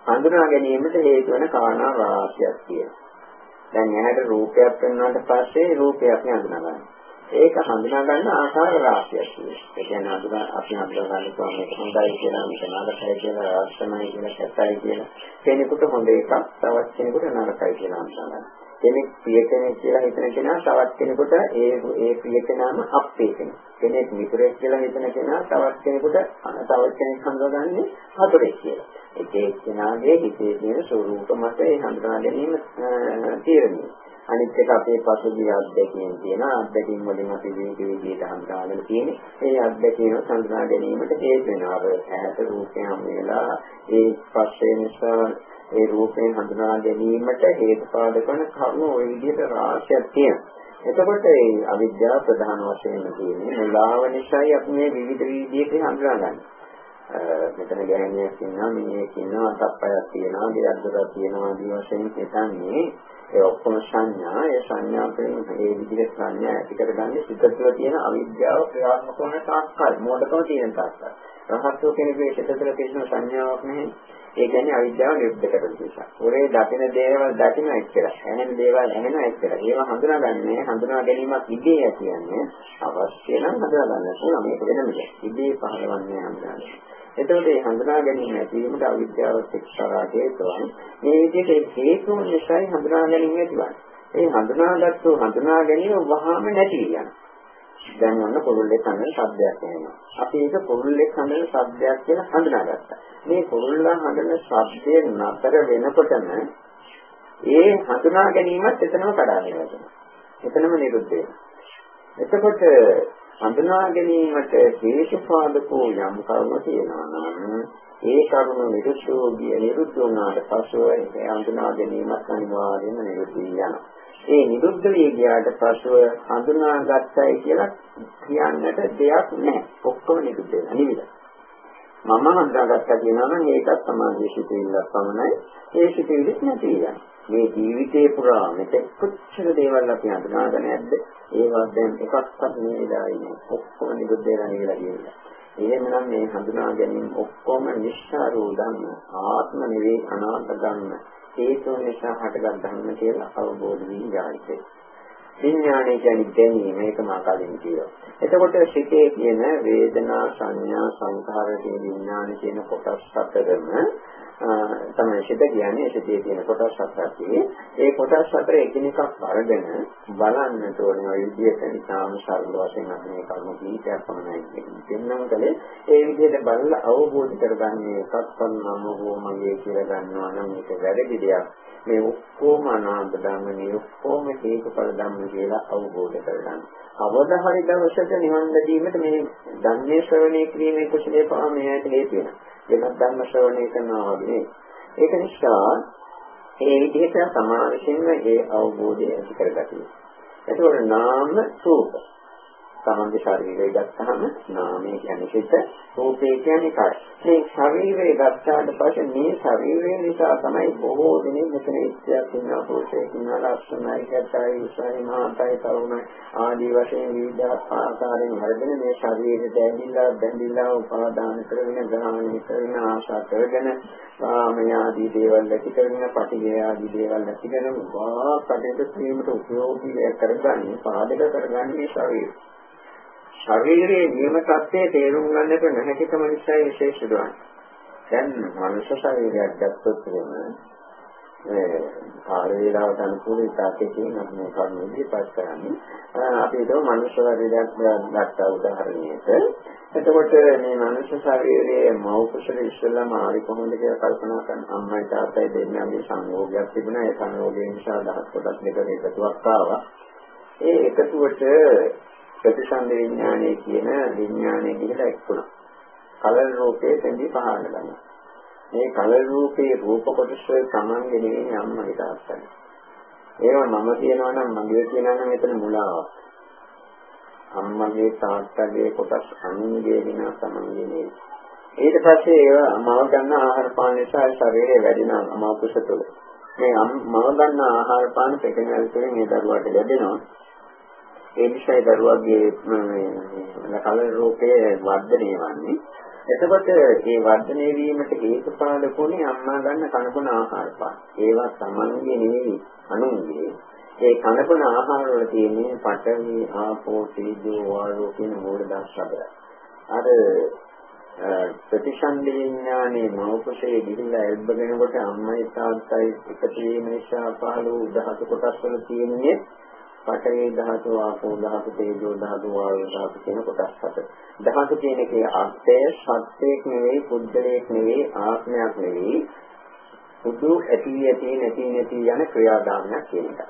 හඳුනා ගැනීමට හේතු වන කාරණා රාශියක් තියෙනවා. දැන් ඇහැට රූපයක් පෙන්වන්නට පස්සේ රූපයක් හඳුනා ගන්නවා. ඒක හඳුනා ගන්න ආකාර රාශියක් තියෙනවා. ඒ කියන්නේ හඳුනා අපි හඳුනා ගන්න පුළුවන් මේක හොඳයි කියලා මේක නරකයි කියලා රාශනයි කියලා කැතයි කියලා. කෙනෙකුට හොඳ එකක් තවත් කෙනෙකුට නරකයි කියලා හඳුනා ගන්න. කෙනෙක් ප්‍රිය කෙනෙක් කියලා හිතන කෙනා තවත් කෙනෙකුට ඒ ඒ ප්‍රිය කෙනාම අප්පේ කෙනෙක්. කෙනෙක් මිතුරෙක් කියලා හිතන කෙනා තවත් කෙනෙකුට තවත් කෙනෙක් හඳුනගන්නේ හතුරෙක් කියලා. එක එක්කෙනාගේ හිතේ තියෙන ස්වરૂප මත ඒ හඳුනා ගැනීම තීරණය. අනිත් එක අපේ පසුගිය අත්දැකීම් තියෙන අත්දැකීම් වලින් අපි විවිධ විදිහට හඳුනාගෙන තියෙන්නේ. ඒ අත්දැකීම් හඳුනා ගැනීමට හේතු වෙනවා. අර ඈත රූපේ හැම වෙලා ඒ ස්පර්ශය නිසා ඒ රූපයෙන් හඳුනා ගැනීමට හේතුපාදක වන කරුණු ওই විදිහට රාශියක් තියෙනවා. එතකොට ඒ අවිද්‍යාව ප්‍රධාන වශයෙන් තියෙන්නේ මුලාව නිසායි අපි මේ විවිධ විදිහට හඳුනාගන්නේ. මෙතන ගැහණියක් ඉන්නවා මිනිහෙක් ඉන්නවා අතප්පයක් තියෙනවා ගෙයක් දොරක් තියෙනවා ආදී වශයෙන් හිතන්නේ ඒ ඔක්කොම සංඥා ඒ සංඥා වලින් මේ විදිහට සංඥා ඇති කරගන්නේ සිත තුළ තියෙන අවිද්‍යාව ක්‍රියාත්මක වන තාක්කල් මොඩකම තියෙන තාක්කල් රහත්ව කෙනෙකුගේ සිත තුළ තියෙන සංඥාවක් නැහැ ඒ කියන්නේ අවිද්‍යාව නිරුද්ධ කරන නිසා. ඔරේ දකින දේවල් දකින එච්චර. ඇහෙන දේවල් ඇහෙන එච්චර. ඒවා හඳුනාගන්නේ හඳුනා ගැනීමක් ඉදී කියන්නේ අවශ්‍ය නම් හඳුනා ගන්න පුළුවන්. මේක වෙනම දෙයක්. ඉදී පහළවන්නේ හඳුනාගන්න. එතකොට මේ හඳුනා ගැනීම ඇතිවීමට අවිද්‍යාවත් එක්තරා හේතුවක්. මේ විදිහට හේතුන් නිසායි හඳුනා ගැනීම ඇතිවන්නේ. ඒ හඳුනාගත්තු හඳුනා ගැනීම වහාම නැති යනවා. දැන් ඔන්න කුරුල්ලෙක් හඳන ශබ්දයක් එනවා. අපි ඒක කුරුල්ලෙක් හඳන ශබ්දයක් කියලා හඳුනාගත්තා. මේ කුරුල්ලා හඳන ශබ්දේ නතර වෙනකොටම ඒ හඳුනා ගැනීමත් එතනම කඩාගෙන යනවා. එතනම නිරුද්ධ වෙනවා. එතකොට හඳුනා ගැනීමට හේතුපාදකෝ යම් කරුණු තියෙනවා නම් ඒ කරුණු නිරුද්ධ නිරුද්ධ වුණාට පස්සෙ ඒ හඳුනා ගැනීමත් අනිවාර්යයෙන්ම නිරුද්ධ වෙනවා. ඒ නිරුද්ධ වී ගියාට පසුව හඳුනාගත්තයි කියලා කියන්නට දෙයක් නැහැ. ඔක්කොම නිරුද්ධ වෙනවා නිවිලා. මම හඳුනාගත්තා කියනවා නම් ඒකත් සමාධිය සිටිල්ලක් පමණයි. ඒ සිටිල්ලෙත් නැති යනවා. මේ ජීවිතේ පුරා මෙතෙක් කොච්චර දේවල් අපි හඳුනාගෙන නැද්ද? ඒවත් දැන් එකක්වත් මේ වෙලාවේ නෑ. ඔක්කොම නිරුද්ධ වෙලා නිවිලා ගියලා. එහෙමනම් මේ හඳුනා ගැනීම ඔක්කොම නිස්සාරෝ ධර්ම ආත්ම නෙවේ අනාත්ම ධර්ම හේතු නිසා හටගත් ධර්ම කියලා අවබෝධ වී යායිතේ. විඥානය කියන්නේ දැනීම මේක මා කලින් කිව්වා. එතකොට සිතේ කියන වේදනා සංඥා සංඛාර කියන විඥාන කියන කොටස් හතරම තමයි සිත කියන්නේ සිතේ තියෙන කොටස් හතරක්. ඒ කොටස් හතර එකිනෙකක් අරගෙන බලන්නට ඕනේ ඔය විදිහට නිසාම සරල වශයෙන් අපි මේ කර්ම කීපයක් පමණයි දෙන්නම් කලේ ඒ විදිහට බලලා අවබෝධ කරගන්නේ එකක්වත් මම හෝ මගේ කියලා ගන්නවා නම් මේක වැරදි දෙයක්. මේ ඔක්කොම අනාත්ම ධර්ම මේ ඔක්කොම හේතුඵල ධර්ම කියලා අවබෝධ කරගන්න. අවද හරි දවසක නිවන් දැකීමට මේ ධර්මයේ ශ්‍රවණය කිරීමේ කුසලයේ පවා මෙයට හේතු වෙනවා. වෙනත් ධර්ම ශ්‍රවණය කරනවා වගේ. ඒක නිසා ඒ විදිහට සමාවෙන්න ඒ අවබෝධය ඇති කරගන්න. එතකොට නාම රූප තමන්ගේ ශරීරය ගත්තාම නාමය කියන්නේ සිත, රූපේ කියන්නේ කය. මේ ශරීරය ගත්තාට පස්සේ මේ ශරීරය නිසා තමයි බොහෝ දෙනෙක් මෙතන ඉස්සයක් ඉන්නවා පුරුෂයෙක් ඉන්නවා ලක්ෂණයි, කැතයි, උසයි, මහතයි, තරුණයි ආදී වශයෙන් විවිධ ආකාරයෙන් හරගෙන මේ ශරීරය දැඳිලා බැඳිලා උපාදාන කරගෙන ග්‍රහණය කරගෙන ආශා කරගෙන කාමය ආදී දේවල් ඇති කරගෙන පටිඝය ආදී දේවල් ඇති කරගෙන වා කටයුතු කිරීමට උපයෝගී කරගන්නේ පාදක කරගන්නේ ශරීරය. ශරීරයේ නියම තත්ත්වය තේරුම් ගන්නට නැතිකම නිසා විශේෂ දුවන්නේ. දැන් මනුෂ්‍ය ශරීරයක් ගත්තොත් මේ කාල වේලාවට අනුකූල ඉතාලකයෙන් අපි මේ කර්ම ඉදිරිපත් කරන්නේ. අපි ඒක මනුෂ්‍ය ශරීරයක් ගත්ත උදාහරණයක. එතකොට මේ මනුෂ්‍ය ශරීරයේ මව කුසල ඉස්සෙල්ලාම ආරි කොහොමද කියලා කල්පනා කරන අම්මයි තාත්තයි දෙන්නගේ සංයෝගයක් තිබුණා. ඒ සංයෝගය නිසා දහස් කොටස් දෙකක එකතුවක් ආවා. ඒ එකතුවට ප්‍රතිසන්ද විඥානයේ කියන විඥානයේ ගිහලා එක්ුණා. කලල් රූපයේ තෙන්දි පහළ ගන්නවා. මේ කලල් රූපේ රූප කොටස තමන්ගේ නෙවෙයි අම්මගේ තාත්තගේ. ඒවා මම කියනවා නම් මගේ කියනවා නම් එතන මුලාවක්. අම්මගේ තාත්තගේ කොටස් අනුන්ගේ විනා තමන්ගේ නෙවෙයි. ඊට පස්සේ ඒවා මව ගන්න ආහාර පාන නිසා ශරීරය වැඩිනවා මව කුස තුළ. මේ මව ගන්න ආහාර පාන පෙකෙනල් තුළින් මේ දරුවාට ලැබෙනවා. ඒ නිසා දරුවගේ කල රූපයේ වර්ධනය වන්නේ. එතකොට මේ වර්ධනය වීමට හේතුපාදකුනේ අම්මා ගන්න කනකොන ආහාර පාන. ඒවා Tamange නෙවෙයි අනුන්ගේ. ඒ කනකොන ආහාර වල තියෙන පඨවි, ආපෝ, තේජෝ, වායෝ කියන මූල ධාතු හතර. අර ප්‍රතිසන්දි විඥානේ මෞකෂයේ ගිහිල්ලා එල්බගෙනකොට අම්මයි තාත්තයි එකතු වීම නිසා පහළ වූ ධාතු කොටස් වල තියෙන්නේ පඨවි ධාතු ආපෝ ධාතු තේජෝ ධාතු වායු ධාතු කියන කොටස් හත. ධාතු කියන එකේ අර්ථය සත්‍යයක් නෙවෙයි පුද්ගලයක් නෙවෙයි ආත්මයක් නෙවෙයි සුදු ඇති ඇති නැති නැති යන ක්‍රියාදාමයක් කියන එක.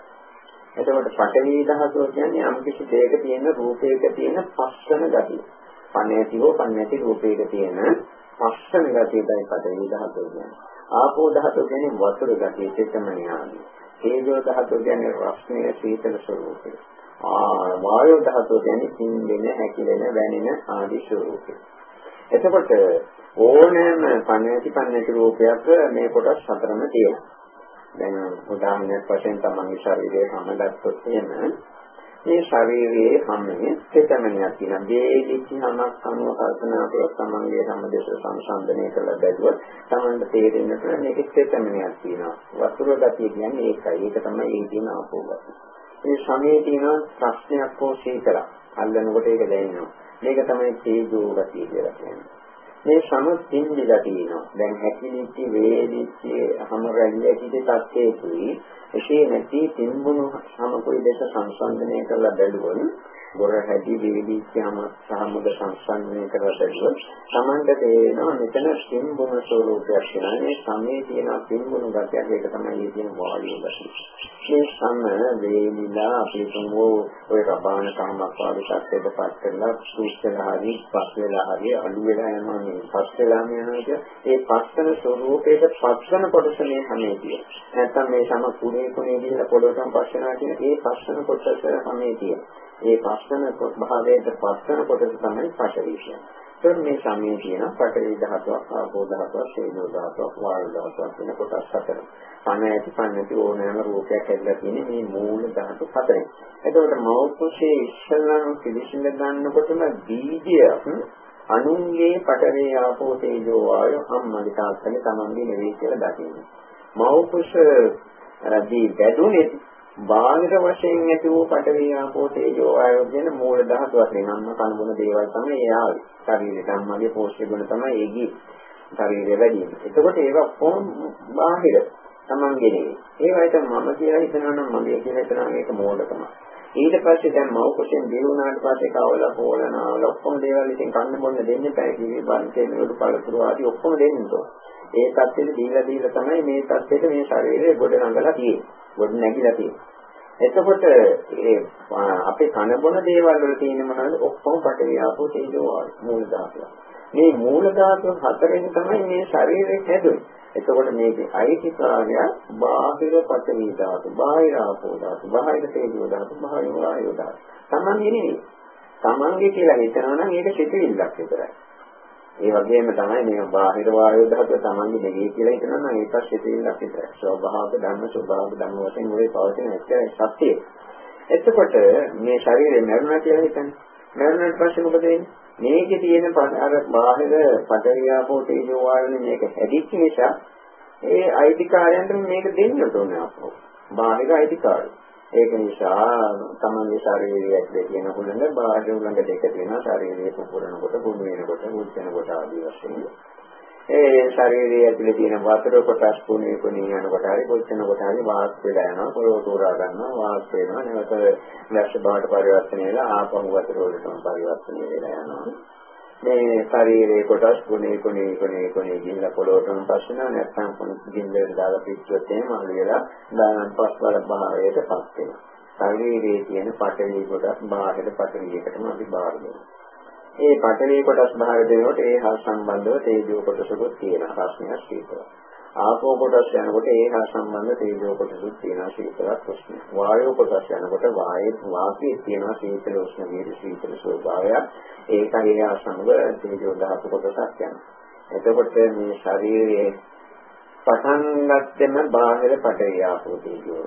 එතකොට පඨවි ධාතුව කියන්නේ යම් කිසි දෙයක තියෙන රූපයක තියෙන පස්සන ගතිය. පණේති හෝ පණේති රූපයක තියෙන පස්සන ගතියයි පදේ ධාතුව කියන්නේ. ආපෝ ධාතුව කියන්නේ වතුර ගතිය චේතමනියාමි. තේජෝ ධාතුව කියන්නේ රස්නේ සීතල ස්වરૂපය. ආ වායෝ ධාතුව කියන්නේ සිඳෙන, හැකිලෙන, වැනෙන ආදී ස්වરૂපය. එතකොට ඕනෑම පණේති පණේති රූපයක් මේ කොටස් හතරම තියෙනවා. දැන් උදාහරණයක් වශයෙන් තමන්ගේ ශරීරයේ හැම ගත්තොත් එහෙම මේ ශරීරයේ හැමෙම තෙතමනියක් තියෙනවා. දේදිච්ච හැමක් අනුව කල්පනා කරලා තමන්ගේ සම්දේශ සංසන්දනය කරලා බැලුවොත් තමන්ට තේරෙන්නට මේක තෙතමනියක් තියෙනවා. වතුර ගතිය කියන්නේ ඒකයි. ඒක තමයි ඒ තියෙන ආපෝ ගතිය. මේ සමයේ තියෙන ප්‍රශ්නයක් හෝ සීතලක් අල්ලනකොට ඒක දැනෙනවා. මේක තමයි තේජෝ ගතිය කියලා කියන්නේ. මේ සම පින්දිලා තියෙනවා. දැන් හැකිලිච්ච වේදිච්ච හැම රැල්ලේ කිසි තත්ත්වයකදී එසේ නැති තින්බුණු සමකුයි දෙක සංසන්දනය කරලා බැලුවොත් බොර හැටි වේදිච්චාම සාමුද සංසන්දනය කරලා බැලුවොත් Tamanda තේරෙනවා මෙතන තින්බුණු ස්වરૂපයක් වෙනවා මේ සමේ තියෙන තින්බුණු ගතියක් ඒක තමයි මේ තියෙන වායු ගතිය. මේ සම වේලිලා අපි තුමෝ ඔය රබාන කමක් වගේ සත්‍යයට පත් කරලා සූක්ෂලා හරි පස් වෙලා හරි අඩු වෙලා යනවා මේ පස් වෙලා යනවා කිය ඒ පස්සන ස්වરૂපයට පස්සන කොටස මේ හැමේ තියෙන නැත්තම් මේ සම කුඩේ මේ කොනේ ගිහිල්ලා පොළොවටම පස්සනවා කියන ඒ පස්සන කොටස තමයි තියෙන්නේ. ඒ පස්සන භාවයට පස්සන කොටස තමයි පඨවි කියන්නේ. ඒත් මේ සමයේ තියෙන පඨවි ධාතුවක්, ආපෝ ධාතුවක්, තේජෝ ධාතුවක්, වායු ධාතුවක් කියන කොටස් හතර. පණ ඇති පණ නැති ඕනෑම රූපයක් ඇදලා තියෙන මේ මූල ධාතු හතරෙන්. එතකොට මෞතුෂේ ඉස්සල්ලාම පිළිසිඳ ගන්නකොටම බීජය අනුන්ගේ පඨවි ආපෝ තේජෝ වායු අම්මගේ තාත්තගේ තමන්ගේ නෙවෙයි කියලා දකින්න. මෞතුෂ දී බැදුනේ බාහිර වශයෙන් ඇති වූ පඨවි ආපෝ තේජෝ ආයෝ කියන මූල ධාතු වශයෙන් අම්ම කන බොන දේවල් තමයි ඒ ආවේ. ශරීරයට අම්මගේ පෝෂ්‍ය ගුණ තමයි ඒ ගියේ. ශරීරය වැඩි වෙන. එතකොට ඒක කොහොම බාහිර තමන්ගේ නෙවෙයි. ඒවයිට මම කියලා හිතනවා නම් මගේ කියලා හිතනවා මේක මෝඩකම. ඊට පස්සේ දැන් මව කුසෙන් දිනුනාට පස්සේ කවල පොළනවල ඔක්කොම දේවල් ඉතින් කන්න බොන්න දෙන්නේ නැහැ. කිවි බන්කේ නෙවෙයි පළතුරු ආදී ඔක්කොම දෙන්න ඕන. ඒ தත්ත්වෙට දීලා දීලා තමයි මේ தත්ත්වෙට මේ ශරීරය ගොඩ නඟලා තියෙන්නේ. ගොඩ නැගිලා තියෙන්නේ. එතකොට ඒ අපේ කන බොන දේවල් වල තියෙන මොනවද ඔක්කොම පටවිය ආපෝ තේජෝ මූල ධාතුව. මේ මූල ධාතුව හතරෙන් තමයි මේ ශරීරය හැදුනේ. එතකොට මේකේ අයිතිකාරය බාහිර පටවි ධාතු, බාහිර ආපෝ ධාතු, බාහිර තේජෝ ධාතු, බාහිර වායෝ ධාතු. Tamange නෙවෙයි. Tamange කියලා හිතනවා නම් ඒක සිතිවිල්ලක් විතරයි. ඒ වගේම තමයි මේ බාහිර වායු ධාතුව Tamange දෙගේ කියලා හිතනවා නම් ඒකත් සිතිවිල්ලක් විතරයි. ස්වභාව ධර්ම ස්වභාව ධර්ම වශයෙන් මොලේ පවතින එක සත්‍යය. එතකොට මේ ශරීරය මරුණා කියලා හිතන්නේ. මරුණාට පස්සේ මොකද වෙන්නේ? මේකේ තියෙන අර බාහිර පටවියාපෝ තේජෝ වායුනේ මේක හැදිච්ච නිසා ඒ අයිතිකාරයන්ට මේක දෙන්න ඕනේ අපෝ. බාහිර අයිතිකාරය. ඒක නිසා තමන්ගේ ශරීරයේ ඇතුලේ තියෙන හුලඟ බාහිර හුලඟ දෙක තියෙනවා ශරීරයේ පුපුරනකොට කුණු වෙනකොට මුච්චනකොට ආදී වශයෙන් ඒ ශරීරයේ ඇතුලේ තියෙන වතුර කොටස් කුණේ කුණේ යනකොට හරි මුච්චනකොට හරි වාස් වෙලා යනවා පොළොව තෝරා ගන්නවා වාස් වෙනවා නැවත දැක්ෂ බවට පරිවර්තනය වෙලා ආපහු වතුර වලටම පරිවර්තනය වෙලා යනවා මේ ශරීරයේ කොටස් ගුණේ ගුණේ ගුණේ ගුණේ ගිහිල්ලා පොළොවටම පස්සනවා නැත්නම් කොන ගින්දරට දාලා පිටුවත් එහෙම අලු වෙලා දානන් පස්වල භාවයට පත් වෙනවා. ශරීරයේ තියෙන පඨවි කොටස් බාහිර පඨවියකටම අපි බාර දෙනවා. ඒ පඨවි කොටස් බාහිර දෙනකොට ඒ හා සම්බන්ධව තේජෝ කොටසකුත් තියෙන ප්‍රශ්නයක් තියෙනවා. ආපෝ කොටස් යනකොට ඒ හා සම්බන්ධ තේජෝ කොටසුත් තියෙනවා සීතලක් උෂ්ණ. වායෝ කොටස් යනකොට වායයේ වාතයේ තියෙනවා සීතල උෂ්ණ වීර්ය සීතල ස්වභාවය. ඒකයි ඒ සමග තේජෝ ධාතු කොටසක් යනවා. එතකොට මේ ශරීරයේ පටන් ගත්තෙම බාහිර පටවිය ආපෝ තේජෝ.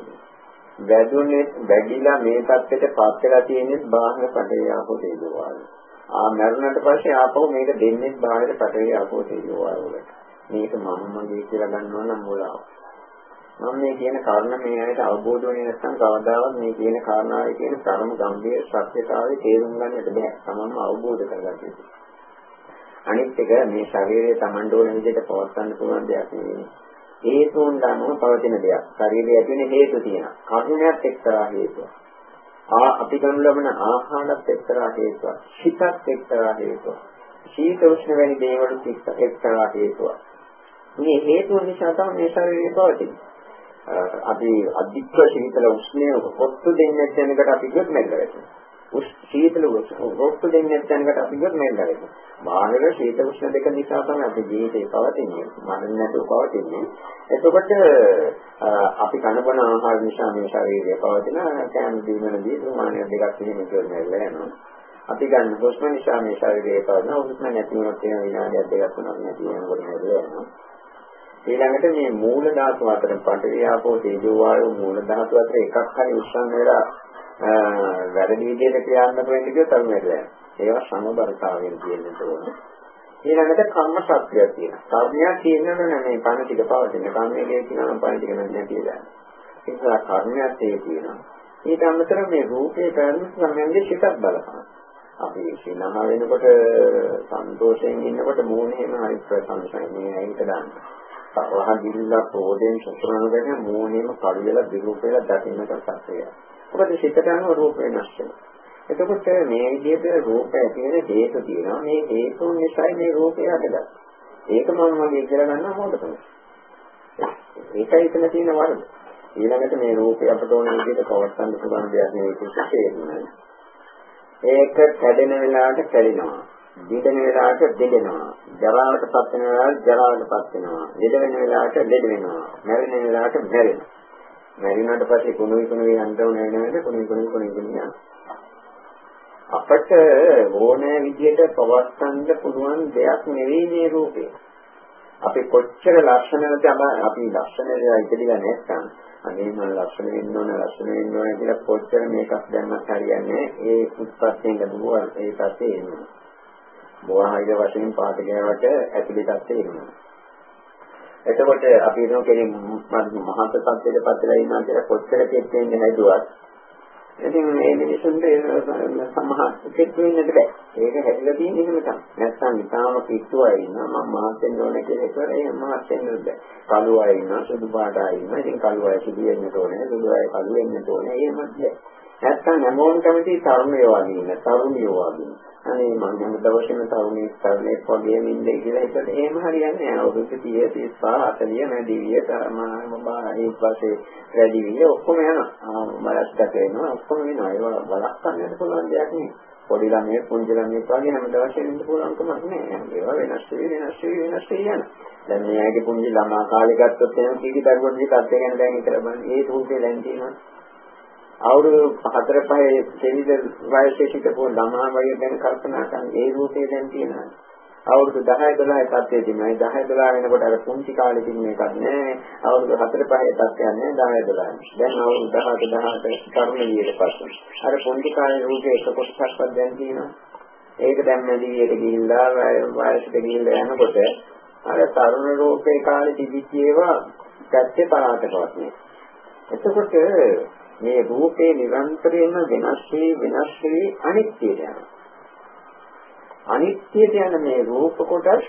වැඩුනේ වැඩිලා මේ පැත්තට පත් වෙලා තියෙන්නේ බාහිර පටවිය ආපෝ තේජෝ වායය. ආ මරුණට පස්සේ ආපහු මේක දෙන්නේ බාහිර පටවිය ආපෝ තේජෝ වායය වලට. මේක මම මගේ කියලා ගන්නවා නම් මුලාව. මම මේ කියන කාරණා මේ ඇයිට අවබෝධ වෙන්නේ නැත්නම් කවදාවත් මේ කියන කාරණාවේ කියන ධර්ම ගම්භීර සත්‍යතාවය තේරුම් ගන්නට බෑ. තමන්ම අවබෝධ කරගන්න අනිත් එක මේ ශරීරයේ Tamanට ඕන විදිහට පවත්වන්න පුළුවන් දෙයක් නෙවෙයි. හේතුන් ගන්නව පවතින දෙයක්. ශරීරයේ ඇති වෙන හේතු තියෙනවා. කර්මයක් එක්තරා හේතුවක්. ආ අපි ගන්න ලබන ආහාරත් එක්තරා හේතුවක්. හිතත් එක්තරා හේතුවක්. සීත උෂ්ණ වැනි දේවල් එක්තරා හේතුවක්. මේ හේතුව නිසා තමයි මේ ශරීරය පවතින්නේ. අපි අධික සීතල උෂ්ණය කොත්තු දෙන්නේ නැත්නම්කට අපි ගොඩ නැගලා උස් සීතල රොක්තු දෙන්නේ නැත්නම්කට අපි ගොඩ නැගලා බාහිර සීතල උෂ්ණ දෙක නිසා තමයි අපේ ජීවිතේ පවතින්නේ. මරණ නැතුව පවතින්නේ. එතකොට අපි කන බන ආහාර නිසා මේ ශරීරය පවතින කෑම දීමනදී ප්‍රමාණය දෙකක් වෙන කියලා යනවා අපි ගන්න හුස්ම නිසා මේ ශරීරය පවතින හුස්ම නැති වුණොත් එන විනාඩියක් දෙකක් තුනක් නැති වෙනකොට නේද? ඊළඟට මේ මූල ධාතු අතර පඨවි ආපෝ තේජෝ වායෝ මූල ධාතු අතර එකක් හරි උස්සන් වෙලා වැරදි විදිහට ක්‍රියාත්මක වෙන්න කියොත් අර නේද ඒවා සමබරතාවයෙන් කියන්නට ඕන. ඊළඟට කර්ම ශක්තියක් තියෙනවා. කර්මයක් කියනවනේ මේ පණ ටික පවතින කර්මයේ කියනවා පණ ටික නැති වෙලා. ඒ නිසා කර්මයක් ඒ තියෙනවා. ඊට අමතරව මේ රූපේ පැවැත්ම සම්බන්ධයෙන් සිතක් බලපාන. අපි සිනහ වෙනකොට සන්තෝෂයෙන් ඉන්නකොට මූණේම හරි ප්‍රසන්නයි මේ ඇයිට දාන්නේ? සරහ ගිල්ලා ප්‍රෝදෙන් සතරනගෙන මූණේම කළු වෙලා දිරුප වෙලා දකින්නට සත්‍යය. මොකද සිතට අනුව රූප වෙනස් වෙනවා. එතකොට මේ විදිහට රූප ඇති වෙන හේතු තියෙනවා. මේ හේතුන් නිසායි මේ රූපය හදගන්නේ. ඒක මම මගේ කියලා ගන්න හොඳටම. ඒකයි එතන තියෙන වරද. ඊළඟට මේ රූපය අපට ඕන විදිහට පවත්වන්න පුළුවන් දෙයක් නෙවෙයි කිසිසේත්. ඒක කැඩෙන වෙලාවට කැඩෙනවා. දිදෙන වෙලාවට දෙදෙනවා. ජරාවට පත් වෙන වෙලාවට ජරාවට පත් වෙනවා. ලෙඩ වෙන වෙලාවට ලෙඩ වෙනවා. මැරෙන වෙලාවට මැරෙනවා. මැරුණාට පස්සේ කුණුයි කුණුයි යන්න ඕන වෙනවද කුණුයි කුණුයි කුණුයි කුණුයි අපට ඕනෑ විදිහට පවස්සන්න පුළුවන් දෙයක් නෙවෙයි මේ රූපේ. අපි කොච්චර ලක්ෂණවලට අපි ලක්ෂණය ඉදිරියට නැත්නම් අනේ මම ලක්ෂණ වෙන්න ඕන ලක්ෂණ වෙන්න ඕන කියලා කොච්චර මේකක් දැම්මත් හරියන්නේ ඒ උත්පත්තියෙන් ලැබුවා ඒ පැත්තේ එන්නේ. මෝහයිද වශයෙන් පාඨකයාට ඇතුළේ තත්ත්වෙ ඉන්නවා. එතකොට අපි හිතමු කෙනෙක් මහත් තත්ත්වයට පත්ලා ඉන්නවා කියලා කොච්චර කෙට්ටෙන්නේ හැදුවත් ඉතින් මේ මිනිසුන්ට සමහර කෙට්ටෙන්නට බෑ. ඒක හැදලා තියෙන එහෙම තමයි. නැත්නම් ඉතාලම පිටුවයි ඉන්නවා මම මහත් වෙන්න ඕනේ කියලා ඒකවල ඒ මහත් වෙන්න බෑ. කළු අය ඉන්නවා සුදු පාට අය ඉන්නවා. ඉතින් කළු අය සුදු වෙන්න ඕනේ සුදු අය කළු වෙන්න ඕනේ. එහෙමත් බෑ. නැත්නම් හැමෝම කැමති තරුණයෝ වගේ ඉන්න තරුණියෝ වගේ. අනේ මම හැම දවසෙම තරුණී තරුණෙක් වගේ ඉන්නේ කියලා හිතට එහෙම හරියන්නේ නැහැ. අවුරුදු 30 35 40 නැදිවිය තරමා ඒ පස්සේ වැඩිවිය ඔක්කොම යනවා. මලස්කට වෙනවා ඔක්කොම වෙනවා. ඒක බලස්සන්නට පුළුවන් දෙයක් නෙවෙයි. පොඩි ළමයෙක් පුංචි ළමයෙක් වගේ හැම දවසෙම ඉන්න පුළුවන් කමක් නැහැ. ඒවා වෙනස් වෙයි වෙනස් වෙයි වෙනස් වෙයි යන. දැන් මෙයාගේ පුංචි ළමා කාලේ ගත්තොත් එහෙනම් කීකි දරුවන්ගේ තත්ත්වය ගැන දැන් හිතලා බලන්න. ඒ රූපේ දැන් තියෙනවා. අවුරුදු 4 5 දෙවිද වයසේ සිටපු ළමා වගේ දැන් කල්පනා කරන ඒ රූපේ දැන් තියෙනවා. අවුරුදු 10 12 තත්ත්වයේ තියෙනවා. 10 12 වෙනකොට අර පුංචි කාලේ තිබුණ එකක් නෑ. අවුරුදු 4 5 තත්ත්වයක් නෑ 10 12. දැන් අවුරුදු 18 18 තරුණ වියට පස්සේ. අර පුංචි කාලේ රූපේ එක කොටසක්වත් දැන් තියෙනවා. ඒක දැන් මැදිවියට ගිහිල්ලා වයසට ගිහිල්ලා යනකොට අර තරුණ රූපේ කාලේ තිබිච්ච ඒවා ගැත්තේ පරාතකවත් නෑ. එතකොට මේ රූපේ නිරන්තරයෙන්ම වෙනස් වී වෙනස් වී අනිත්‍යයට යනවා. අනිත්‍යයට යන මේ රූප කොටස්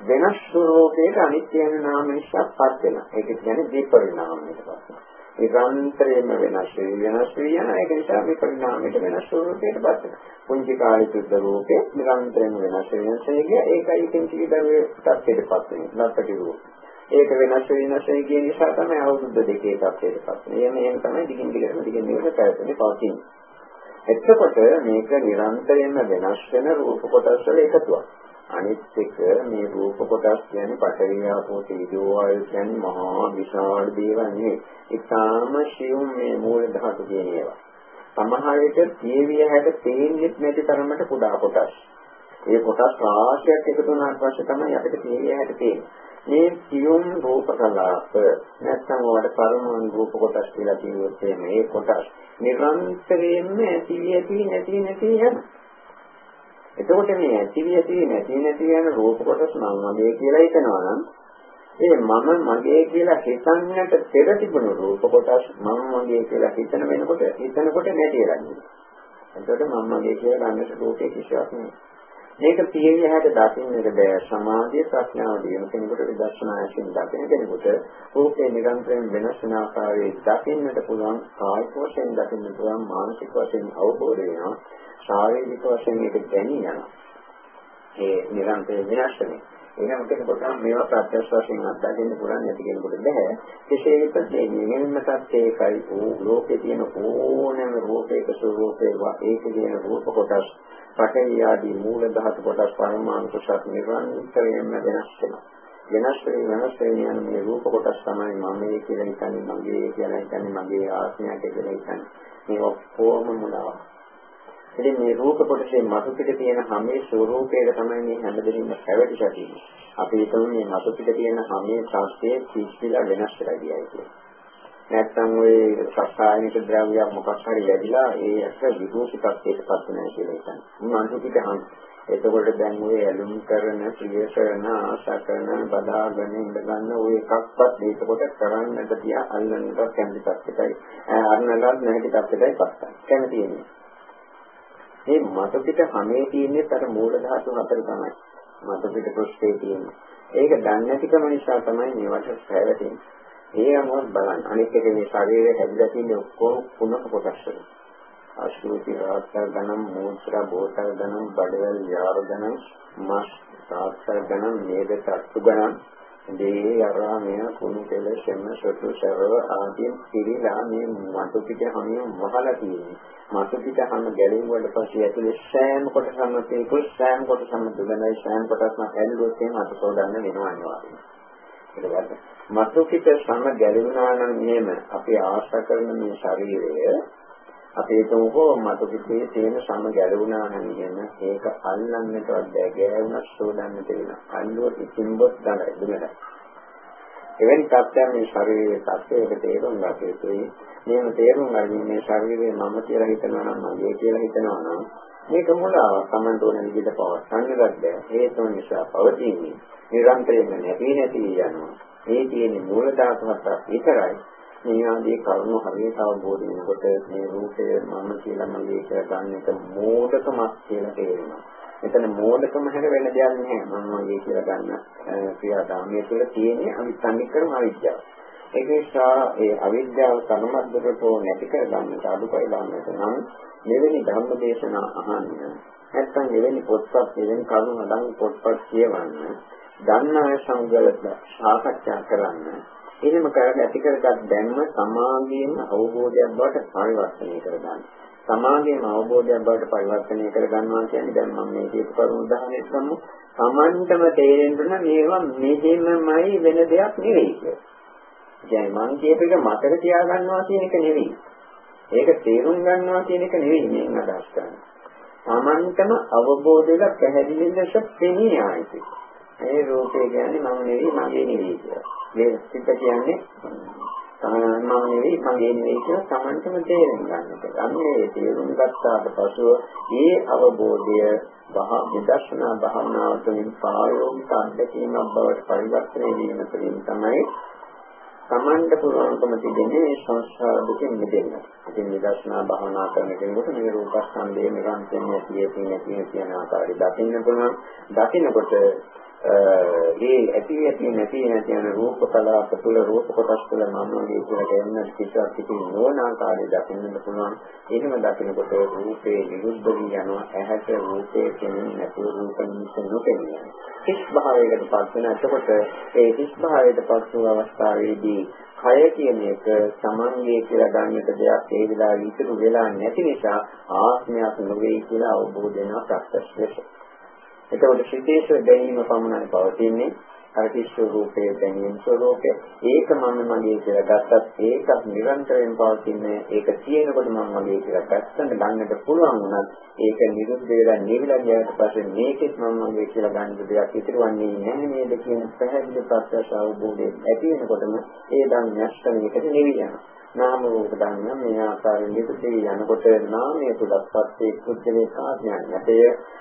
වෙනස් ස්වરૂපයක අනිත්‍ය යන නාම නිසා පත් වෙනවා. ඒක කියන්නේ විපරිණාමයට පත් වෙනවා. නිරන්තරයෙන්ම වෙනස් වී වෙනස් වී යන ඒක නිසා විපරිණාමයට වෙනස් ස්වરૂපයකට පත් වෙනවා. පුංචි කාලේ සුද්ධ රූපේ නිරන්තරයෙන්ම වෙනස් වෙනස් වෙනවා. ඒකයි කිංචි දරුවේ තත්ත්වයට පත් වෙනවා. ලක්කටි රූපේ. ඒක වෙනස් වෙනස් වෙන කියන නිසා තමයි අවුරුදු දෙකේ තත්ත්වයට පත් වෙන්නේ. එහෙම තමයි දිගින් දිගටම දිගින් දිගට පැවතුනේ පවතින්නේ. එතකොට මේක නිරන්තරයෙන්ම වෙනස් වෙන රූප කොටස් වල එකතුවක්. අනිත් එක මේ රූප කොටස් කියන්නේ පඨවි ආපෝ තේජෝ වායු කියන්නේ මහා විශාල දේවල් නෙවෙයි. ඒකාම ශිවුම් මේ මූල ධාතු කියන ඒවා. සමහර විට තේවිය හැට තේන්නේ නැති තරමට කුඩා කොටස්. ඒ කොටස් රාශියක් එකතු වුණාට පස්සේ තමයි අපිට තේරිය හැට තේරෙන්නේ. මේ සියුම් රූප කලාප නැත්නම් වල පරම රූප කොටස් කියලා කිව්වොත් මේ කොටස් නිරන්තරයෙන්ම ඇති ඇති නැති නැති යන. එතකොට මේ ඇති ඇති නැති නැති යන රූප කොටස් මම මගේ කියලා හිතනවා නම් ඒ මම මගේ කියලා හිතන්නට පෙර තිබුණු රූප කොටස් මම මගේ කියලා හිතන වෙනකොට හිතනකොට නැති වෙනවා. එතකොට මම මගේ කියලා ගන්නට රූපේ කිසිවක් නෙවෙයි. මේක පිළිවිය හැට දකින්නට බෑ. සමාධිය ප්‍රඥාව දිනු කෙනෙකුට විදර්ශනායෙන් දකින කෙනෙකුට රූපේ නිරන්තරයෙන් වෙනස් වෙන ආකාරයේ දකින්නට පුළුවන් කායික වශයෙන් දකින්න පුළුවන් මානසික වශයෙන් අවබෝධ වෙනවා ශාරීරික වශයෙන් මේක දැනී යනවා. ඒ නිරන්තරයෙන් වෙනස් වෙනවා. එහෙනම් කෙනෙකුට මේවා ප්‍රත්‍යක්ෂ වශයෙන් අත්දකින්න පුළුවන් නැති කෙනෙකුට බෑ. කෙසේ වෙතත් මේ නිවෙන්නටත් ඒකයි ඕ ලෝකේ තියෙන ඕනෑම රූපයක ස්වરૂපේවා ඒක කියන රූප කොටස් පඨවි ආදී මූල ධාතු කොටස් පරමාණු කොටස් නිරන්තරයෙන්ම වෙනස් වෙනවා. වෙනස් වෙන වෙනස් වෙන යන මේ රූප කොටස් තමයි මම මේ කියලා හිතන්නේ මගේ කියලා හිතන්නේ මගේ ආත්මය කියලා හිතන්නේ. මේ ඔක්කොම මුලාවක්. ඉතින් මේ රූප කොටසේ මතු පිට තියෙන හැමේ ස්වરૂපයක තමයි මේ හැමදෙයක්ම පැවැටිලා තියෙන්නේ. අපි හිතමු මේ මතු පිට තියෙන හැමේ ත්‍ස්සේ කිසිලා වෙනස් වෙලා ගියයි කියලා. නැත්තම් ওই සස්තායනික ද්‍රව්‍යයක් මොකක් හරි ලැබිලා ඒ එක විරූපී තත්යකට පත් වෙනවා කියලා හිතන්න. මතු පිට හම්. එතකොට දැන් ওই ඇලුම් කරන, ප්‍රිය කරන, ආශා කරන, බදාගෙන ඉඳගන්න ওই එකක්වත් ඒකකොට කරන්නට තියා අල්ලන්නට කැමති තත්යකයි. අරනලත් නැති තත්යකයි පත් වෙනවා. කැමති එන්නේ. මේ මත පිට හැමේ තියෙන්නේ අර මූල ධාතු හතර තමයි. මත පිට පෘෂ්ඨයේ තියෙන්නේ. ඒක දන්නේ නැතිකම නිසා තමයි මේවට පැවැටෙන්නේ. ඒ අනුව බලන්න. අනිත් එක මේ ශරීරයේ හැදිලා තියෙන ඔක්කොම කුණක කොටස් වල. අශුචි රාස්තර ගණන් මූත්‍රා බෝතල් ගණන් බඩවැල් යාර ගණන් මාස් සාස්තර ගණන් මේද තත්තු ගණන් දේ අරාමය කුණු කෙල ශෙම සතු සරව ආදී පිළිලා මේ මතු පිට හැමියම වහලා තියෙන්නේ මතු පිට හැම ගැලෙන් වල පස්සේ ඇතුලේ සෑම කොටසම තේකුල් සෑම කොටසම දුගනයි සෑම කොටසම ඇල්ලුවොත් එහෙම අත සෝදන්න වෙනවා අනිවාර්යයෙන් මතු පිට සම ගැලුණා නම් එහෙම අපි ආශා කරන මේ ශරීරය අපි හිතමුකෝ මතු පිටේ තියෙන සම ගැලුණා නම් කියන ඒක අල්ලන්නටවත් බෑ ගෑවුනක් සෝදන්නට වෙනවා. අල්ලුවොත් ඉතිම්බොත් ගලයි දුමඩ. එවැනි තත්ත්වයන් මේ ශරීරයේ තත්ත්වයක තේරුම් ගත යුතුයි. මේව තේරුම් ගන්න මේ ශරීරය මම කියලා හිතනවා නම් මගේ කියලා හිතනවා නම් මේක මුලාවක්. Taman තෝරන විදිහට පවස්සන්නවත් බෑ. හේතුන් නිසා පවතින්නේ. නිරන්තරයෙන්ම නැති නැති යනවා. මේ තියෙන මූල ධාතු හතරක් විතරයි. මේ ආදී කරුණු හරියට අවබෝධ වෙනකොට මේ රූපය මම කියලා මගේ කියලා ගන්න එක මෝඩකමක් කියලා තේරෙනවා. එතන මෝඩකම හැර වෙන දෙයක් නෑ මම මගේ කියලා ගන්න ක්‍රියාදාමය තුළ තියෙන්නේ අවිසංනිකරම අවිද්‍යාව. ඒක නිසා ඒ අවිද්‍යාව සමමද්දකට නැති කර ගන්නට අඩුපයි ගන්නට නම් මෙවැනි ධර්ම දේශනා අහන්න නැත්නම් මෙවැනි පොත්පත් මෙවැනි කරුණු හදන් පොත්පත් කියවන්න දන්නා සංගලත සාකච්ඡා කරන්න එහෙම කරලා ඇති කරගත් දැන්ම සමාගයේම අවබෝධයක් බවට පරිවර්තනය කරගන්න. සමාගයේම අවබෝධයක් බවට පරිවර්තනය කරගන්නවා කියන්නේ දැන් මම මේ කියපු කරුණු උදාහරණයක් ගමු. Tamanටම තේරෙන්න මේවා මෙහෙමමයි වෙන දෙයක් නෙවෙයි කියලා. දැන් මම කියප එක මතක තියාගන්නවා කියන එක නෙවෙයි. ඒක තේරුම් ගන්නවා කියන එක නෙවෙයි මේ අදහස් කරන්නේ. Tamanටම අවබෝධ වෙලා පැහැදිලි ලෙස පෙනී ආයිති. මේ රූපේ කියන්නේ මම නෙවෙයි මගේ නෙවෙයි කියලා. මේ සිත කියන්නේ මම නෙවෙයි මගේ නෙවෙයි කියලා Tamanටම තේරුම් ගන්නට. අන්නේ තේරුම් ගත්තාට පසුව මේ අවබෝධය බහ විදර්ශනා භාවනාව තුළින් ප්‍රායෝගික අත්දැකීමක් බවට පරිවර්තනය වීම තුළින් තමයි Tamanට පුළුවන්කම තිබෙන්නේ සංස්කාර දුකින් මිදෙන්න. ඉතින් විදර්ශනා භාවනා කරන කෙනෙකුට මේ රූපස්කන්ධයේ නිරන්තරයෙන් ඇති ඇති කියන ආකාරය දකින්න පුළුවන්. දකින්නකොට ඒ ඇති ඇති නැති නැති යන රූප කලාප තුළ රූප කොටස් තුළ මනෝමය කියලා කියන්න කිසිවක් කිසි නොවන ආකාරය දකින්න පුළුවන්. එහෙම දකිනකොට රූපේ නිරුද්ධ වී යනවා. ඇහැට රූපේ කෙනෙක් නැතුව රූප නිමිති නොපෙනෙනවා. හිස් භාවයකට පත් වෙන එතකොට ඒ හිස් භාවයට පත් වූ අවස්ථාවේදී කය කියන එක සමන්ගේ කියලා ගන්නට දෙයක් ඒ වෙලාවේ ඉතුරු වෙලා නැති නිසා ආත්මයක් නොවේ කියලා අවබෝධ වෙනවා ප්‍රත්‍යක්ෂ ලෙස. එතකොට සිතේස දැනීම පමණයි පවතින්නේ. අර කිස්සු රූපයේ දැනීම ස්වરૂපය ඒක මම මගේ කියලා ගත්තත් ඒකත් නිරන්තරයෙන් පවතින්නේ. ඒක තියෙනකොට මම මගේ කියලා ගත්තට ගන්නට පුළුවන් වුණත් ඒක නිරුද්ධ වෙලා නිවිලා ගියාට පස්සේ මේකෙත් මම මගේ කියලා ගන්න දෙයක් ඉතිරවන්නේ නැහැ නේද කියන පැහැදිලි ප්‍රත්‍යක්ෂ අවබෝධය ඇති වෙනකොටම ඒ ධර්ම නැස්තනයකට නිවිලා යනවා. නාම රූප ධර්ම මේ ආකාරයෙන් ඉදිරි යනකොට නාමයේ තුලත්පත් ඒ කුද්ධලේ කාඥානයට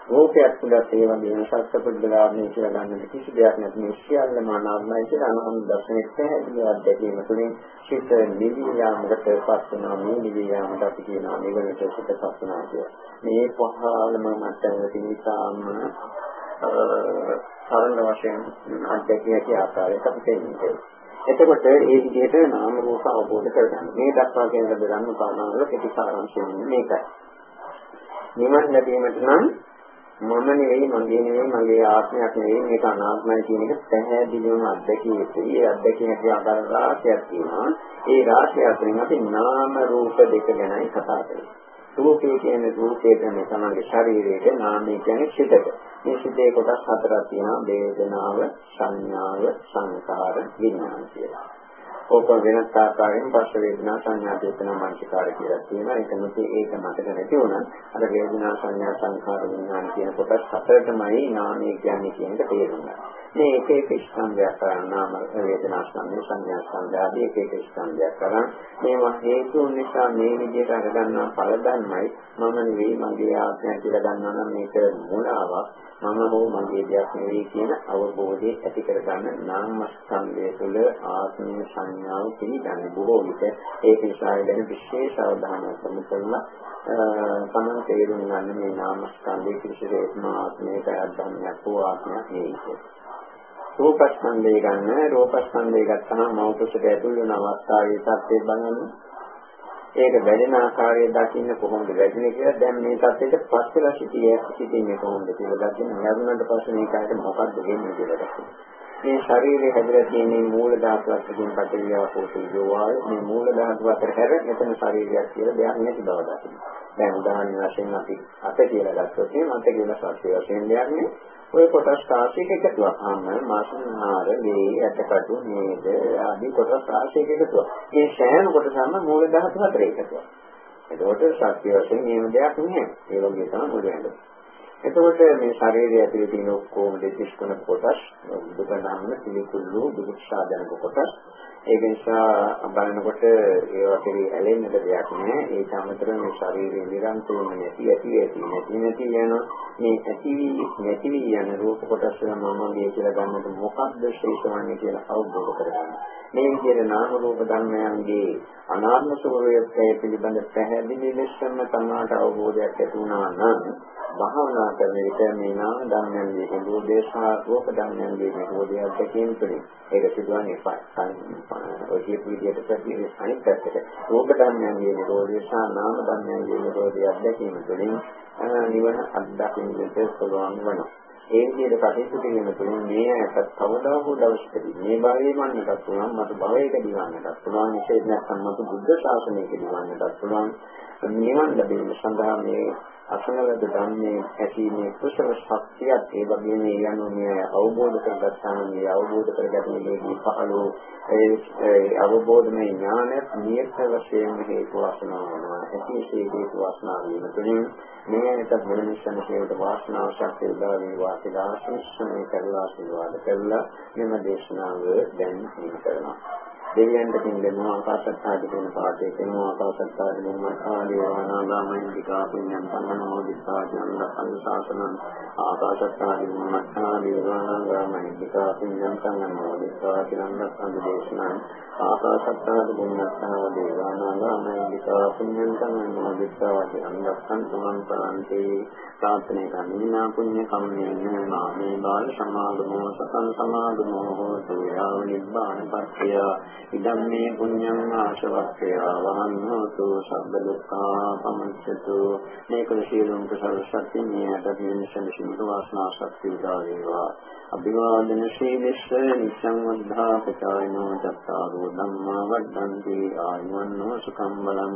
රූපයක් තුල ඒ වගේම සත්‍ය පුද්ගලාමේ කියලා ගන්නට කිසි දෙයක් නැති මේ සියල්ලම අනාත්මයි කියලා අනුහම් දර්ශනයේ පැහැදිලි අධ්‍යයනය තුළින් චිත්ත නිවි යාමකට පත් වෙනවා. මේ නිවි යාමට අපි කියනවා නිවනට සිතපත් වෙනවා කියලා. මේ පහළම මට්ටමේ තියෙන සරල වශයෙන් අධ්‍යක්ෂකයේ ආකාරයට අපි තේරුම් එතකොට ඒ විදිහට නාම රූප අවබෝධ කරගන්න. මේ දක්වා කියන බෙදන්න පාඩම්වල කෙටි සාරාංශය මේකයි. නිවන් ලැබීමට නම් මම නෙවෙයි මගේ නෙවෙයි මගේ ආත්මයක් නෙවෙයි මේක අනාත්මයි කියන එක පැහැදිලිවම අත්දැකිය යුතුයි. ඒ අත්දැකීම ඇති ආකාර රාශියක් තියෙනවා. ඒ රාශිය අතරින් අපි නාම රූප දෙක ගැනයි කතා කරන්නේ. රූපේ කියන්නේ රූපේ කියන්නේ තමයි ශරීරයේ නාමය කියන්නේ සිතට. මේ සිතේ කොටස් හතරක් තියෙනවා වේදනාව, සංඥාව, සංකාර, විඥාන කියලා. ඕක වෙනස් ආකාරයෙන් පස්ස වේදනා සංඥා චේතනා මනසිකාර කියලා තියෙනවා. ඒක නෙති ඒක මතක නැති වුණා. අර වේදනා සංඥා සංඛාර විඥාන කියන කොටස් හතරටමයි නාමය කියන්නේ කියන එක තේරුම් ගන්න. මේ එක එක ස්කන්ධයක් කරන් නාම වේදනා සංඥා සංඥා සංඛාර ආදී එක එක ස්කන්ධයක් කරන් මේවා හේතු නිසා මේ විදිහට අරගන්නා ඵල ධර්මයි මම නෙවෙයි මගේ ආත්මය කියලා ගන්නවා නම් මේක මුලාවක්. මම හෝ මගේ දෙයක් නෙවෙයි කියන අවබෝධය ඇති කරගන්න නාම ස්කන්ධය තුළ ආත්මය සංඥාව පිළිගන්නේ බොහෝ විට ඒ නිසා ගැන විශේෂ අවධානයක් යොමු කරලා තමන් තේරුම් ගන්න මේ නාම ස්කන්ධයේ කිසිසේත්ම ආත්මයක අධ්‍යාත්මයක් හෝ ආත්මයක් නෙවෙයි. රූපස්කන්ධය ගන්න රූපස්කන්ධය ගත්තම මෞකසට ඇතුල් වෙන අවස්ථාවේ තත්ත්වය බලන්න ඒක වැඩෙන ආකාරය දකින්න කොහොමද වැඩිනේ කියලා දැන් මේ තත්ත්වයට පස්සෙලා සිටියේ සිටින්නේ කොහොමද කියලා දකින්න මරුණට පස්සේ මේකට මොකක්ද වෙන්නේ කියලා දකින්න. මේ ශරීරයේ හැදලා තියෙන මූල ධාතුවක් කියන පටලියා පොතේ වායු මේ මූල ධාතුව අතර හැර මෙතන ශරීරයක් කියලා දෙයක් නැති බව දකින්න. දැන් උදාහරණ වශයෙන් අපි අත කියලා ගත්තොත් මේ මත කියලා සත්‍ය වශයෙන් දෙයක් නේ ওই කොටස් රාශියක එකතුවක්. අන්න මාසුනාර, ලේ, ඇටකටු, නේද ආදී කොටස් රාශියක එකතුවක්. මේ සෑම කොටසම මූල ධාතු හතර එකතුවක්. එතකොට සත්‍ය වශයෙන් නියම දෙයක් නෑ. ඒ වගේ තමයි මුල වෙන්නේ. එතකොට මේ ශරීරය ඇතුලේ තියෙන ඔක්කොම දෙතිස් කුණ කොටස් දුක නම් පිළිකුල්ලු දුක් සාධනක කොටස් ඒක නිසා බලනකොට ඒවා කෙරේ ඇලෙන්නට දෙයක් නෑ ඒ සමතර මේ ශරීරයේ නිරන්තරයෙන්ම නැති ඇති ඇති නැති නැති යන මේ ඇති නැති යන රූප කොටස් මම මේ කියලා ගන්නට මොකක්ද ශේෂවන්නේ කියලා අවබෝධ කරගන්න. මේ විදිහට නාම රූප ධර්මයන්ගේ අනාත්ම ස්වභාවය පිළිබඳ පැහැදිලි ලෙසම තමාට අවබෝධයක් ඇති වුණා නම් භාවනා කරන විට මේ නාම ධර්මයන්ගේ නිරෝධේශා රූප ධර්මයන්ගේ නිරෝධය දැකීම තුළින් ඒක සිදුවන්නේ ඔය කියපු විදිහට ප්‍රතිවිරුද්ධ අනිත් පැත්තට. රූප ධර්මයන්ගේ නිරෝධේශා නාම ධර්මයන්ගේ නිරෝධය දැකීම තුළින් නිවන අත්දකින්නට පුළුවන් වෙනවා. ඒ විදිහට කටයුතු කිරීම තුළින් මේ ඇත්ත කවදා හෝ දවසකදී මේ භවයේ මන්නටත් පුළුවන් මතු භවයක දිවන්නටත් පුළුවන් විශේෂ නැත්නම් මතු බුද්ධ ශාසනයක දිවන්නටත් පුළුවන්. නිවන් ලැබීම සඳහා මේ අසනලද ධම්මේ ඇතිීමේ කුසල ශක්තියත් ඒ වගේම ඒ යනුනේ අවබෝධ කරගත්තාම මේ අවබෝධ කරගැනීමේදී පහළෝ ඒ අවබෝධමය ඥානයත් නියත වශයෙන් හේතු වාසනා වෙනවා. ඇතිසේ හේතු වාසනා වීම තුළින් මේ ඇනට මෙලෙසම හේතු වාසනාව ශක්තිය උදා වේවා කියලා ආශිර්වාද කරලා ආශිර්වාද කරලා මෙම දේශනාව දැන් කරනවා දෙවියන්ට පින්දෙනවා ආකාශත්තාදී කියන පාඩේ කරනවා ආකාශත්තාදී මොහොම ආදීවානාගාමිනිකා පුඤ්ඤං සම්මනෝදිස්සා ජනක අනුශාසනං ආකාශත්තාදී මොහොම ආදීවානාගාමිනිකා පුඤ්ඤං සම්මනෝදිස්සා ජනක අනුදේශනං ආකාශත්තාදී බුඤ්ඤත්තා දේවානාගාමිනිකා පුඤ්ඤං සම්මනෝදිස්සා ජනක අනුසංසමන්තන්ති ප්‍රාර්ථනා කරමිනා පුඤ්ඤ කම්මේන නාමේ බාල සමාගමෝ සතං සමාගමෝ හෝතු යාව නිබ්බාන පත්‍ය ඉදම්මේ පුඤ්ඤං ආශවක්ඛයා වහන්නෝතු සබ්බ දුක්ඛා පමුච්ඡතු. මේක සියලුම කුසල ශක්තිය මේකට පිළිසෙන සිමතු වාසනා ශක්තිය උදා වේවා. අභිවාදන ශීලස්ස නිසං වද්ධා පචායනෝ චත්තාරෝ ධම්මා වඩ්ඩන්ති ආයුවන්නෝ සුඛම් බලං.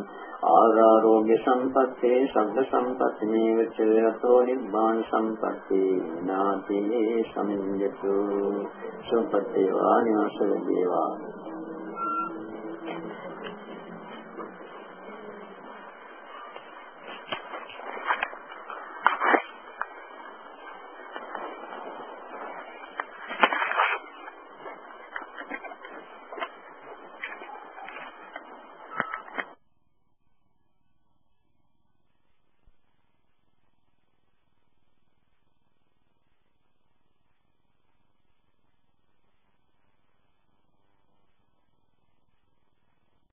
ආරෝග්‍ය සම්පත්තේ සබ්බ සම්පත්ති මේවච අතෝ නිබ්බාන සම්පත්ති. නාති සමිඤ්ඤතු සුපත්තේ වානිවසල දේවා.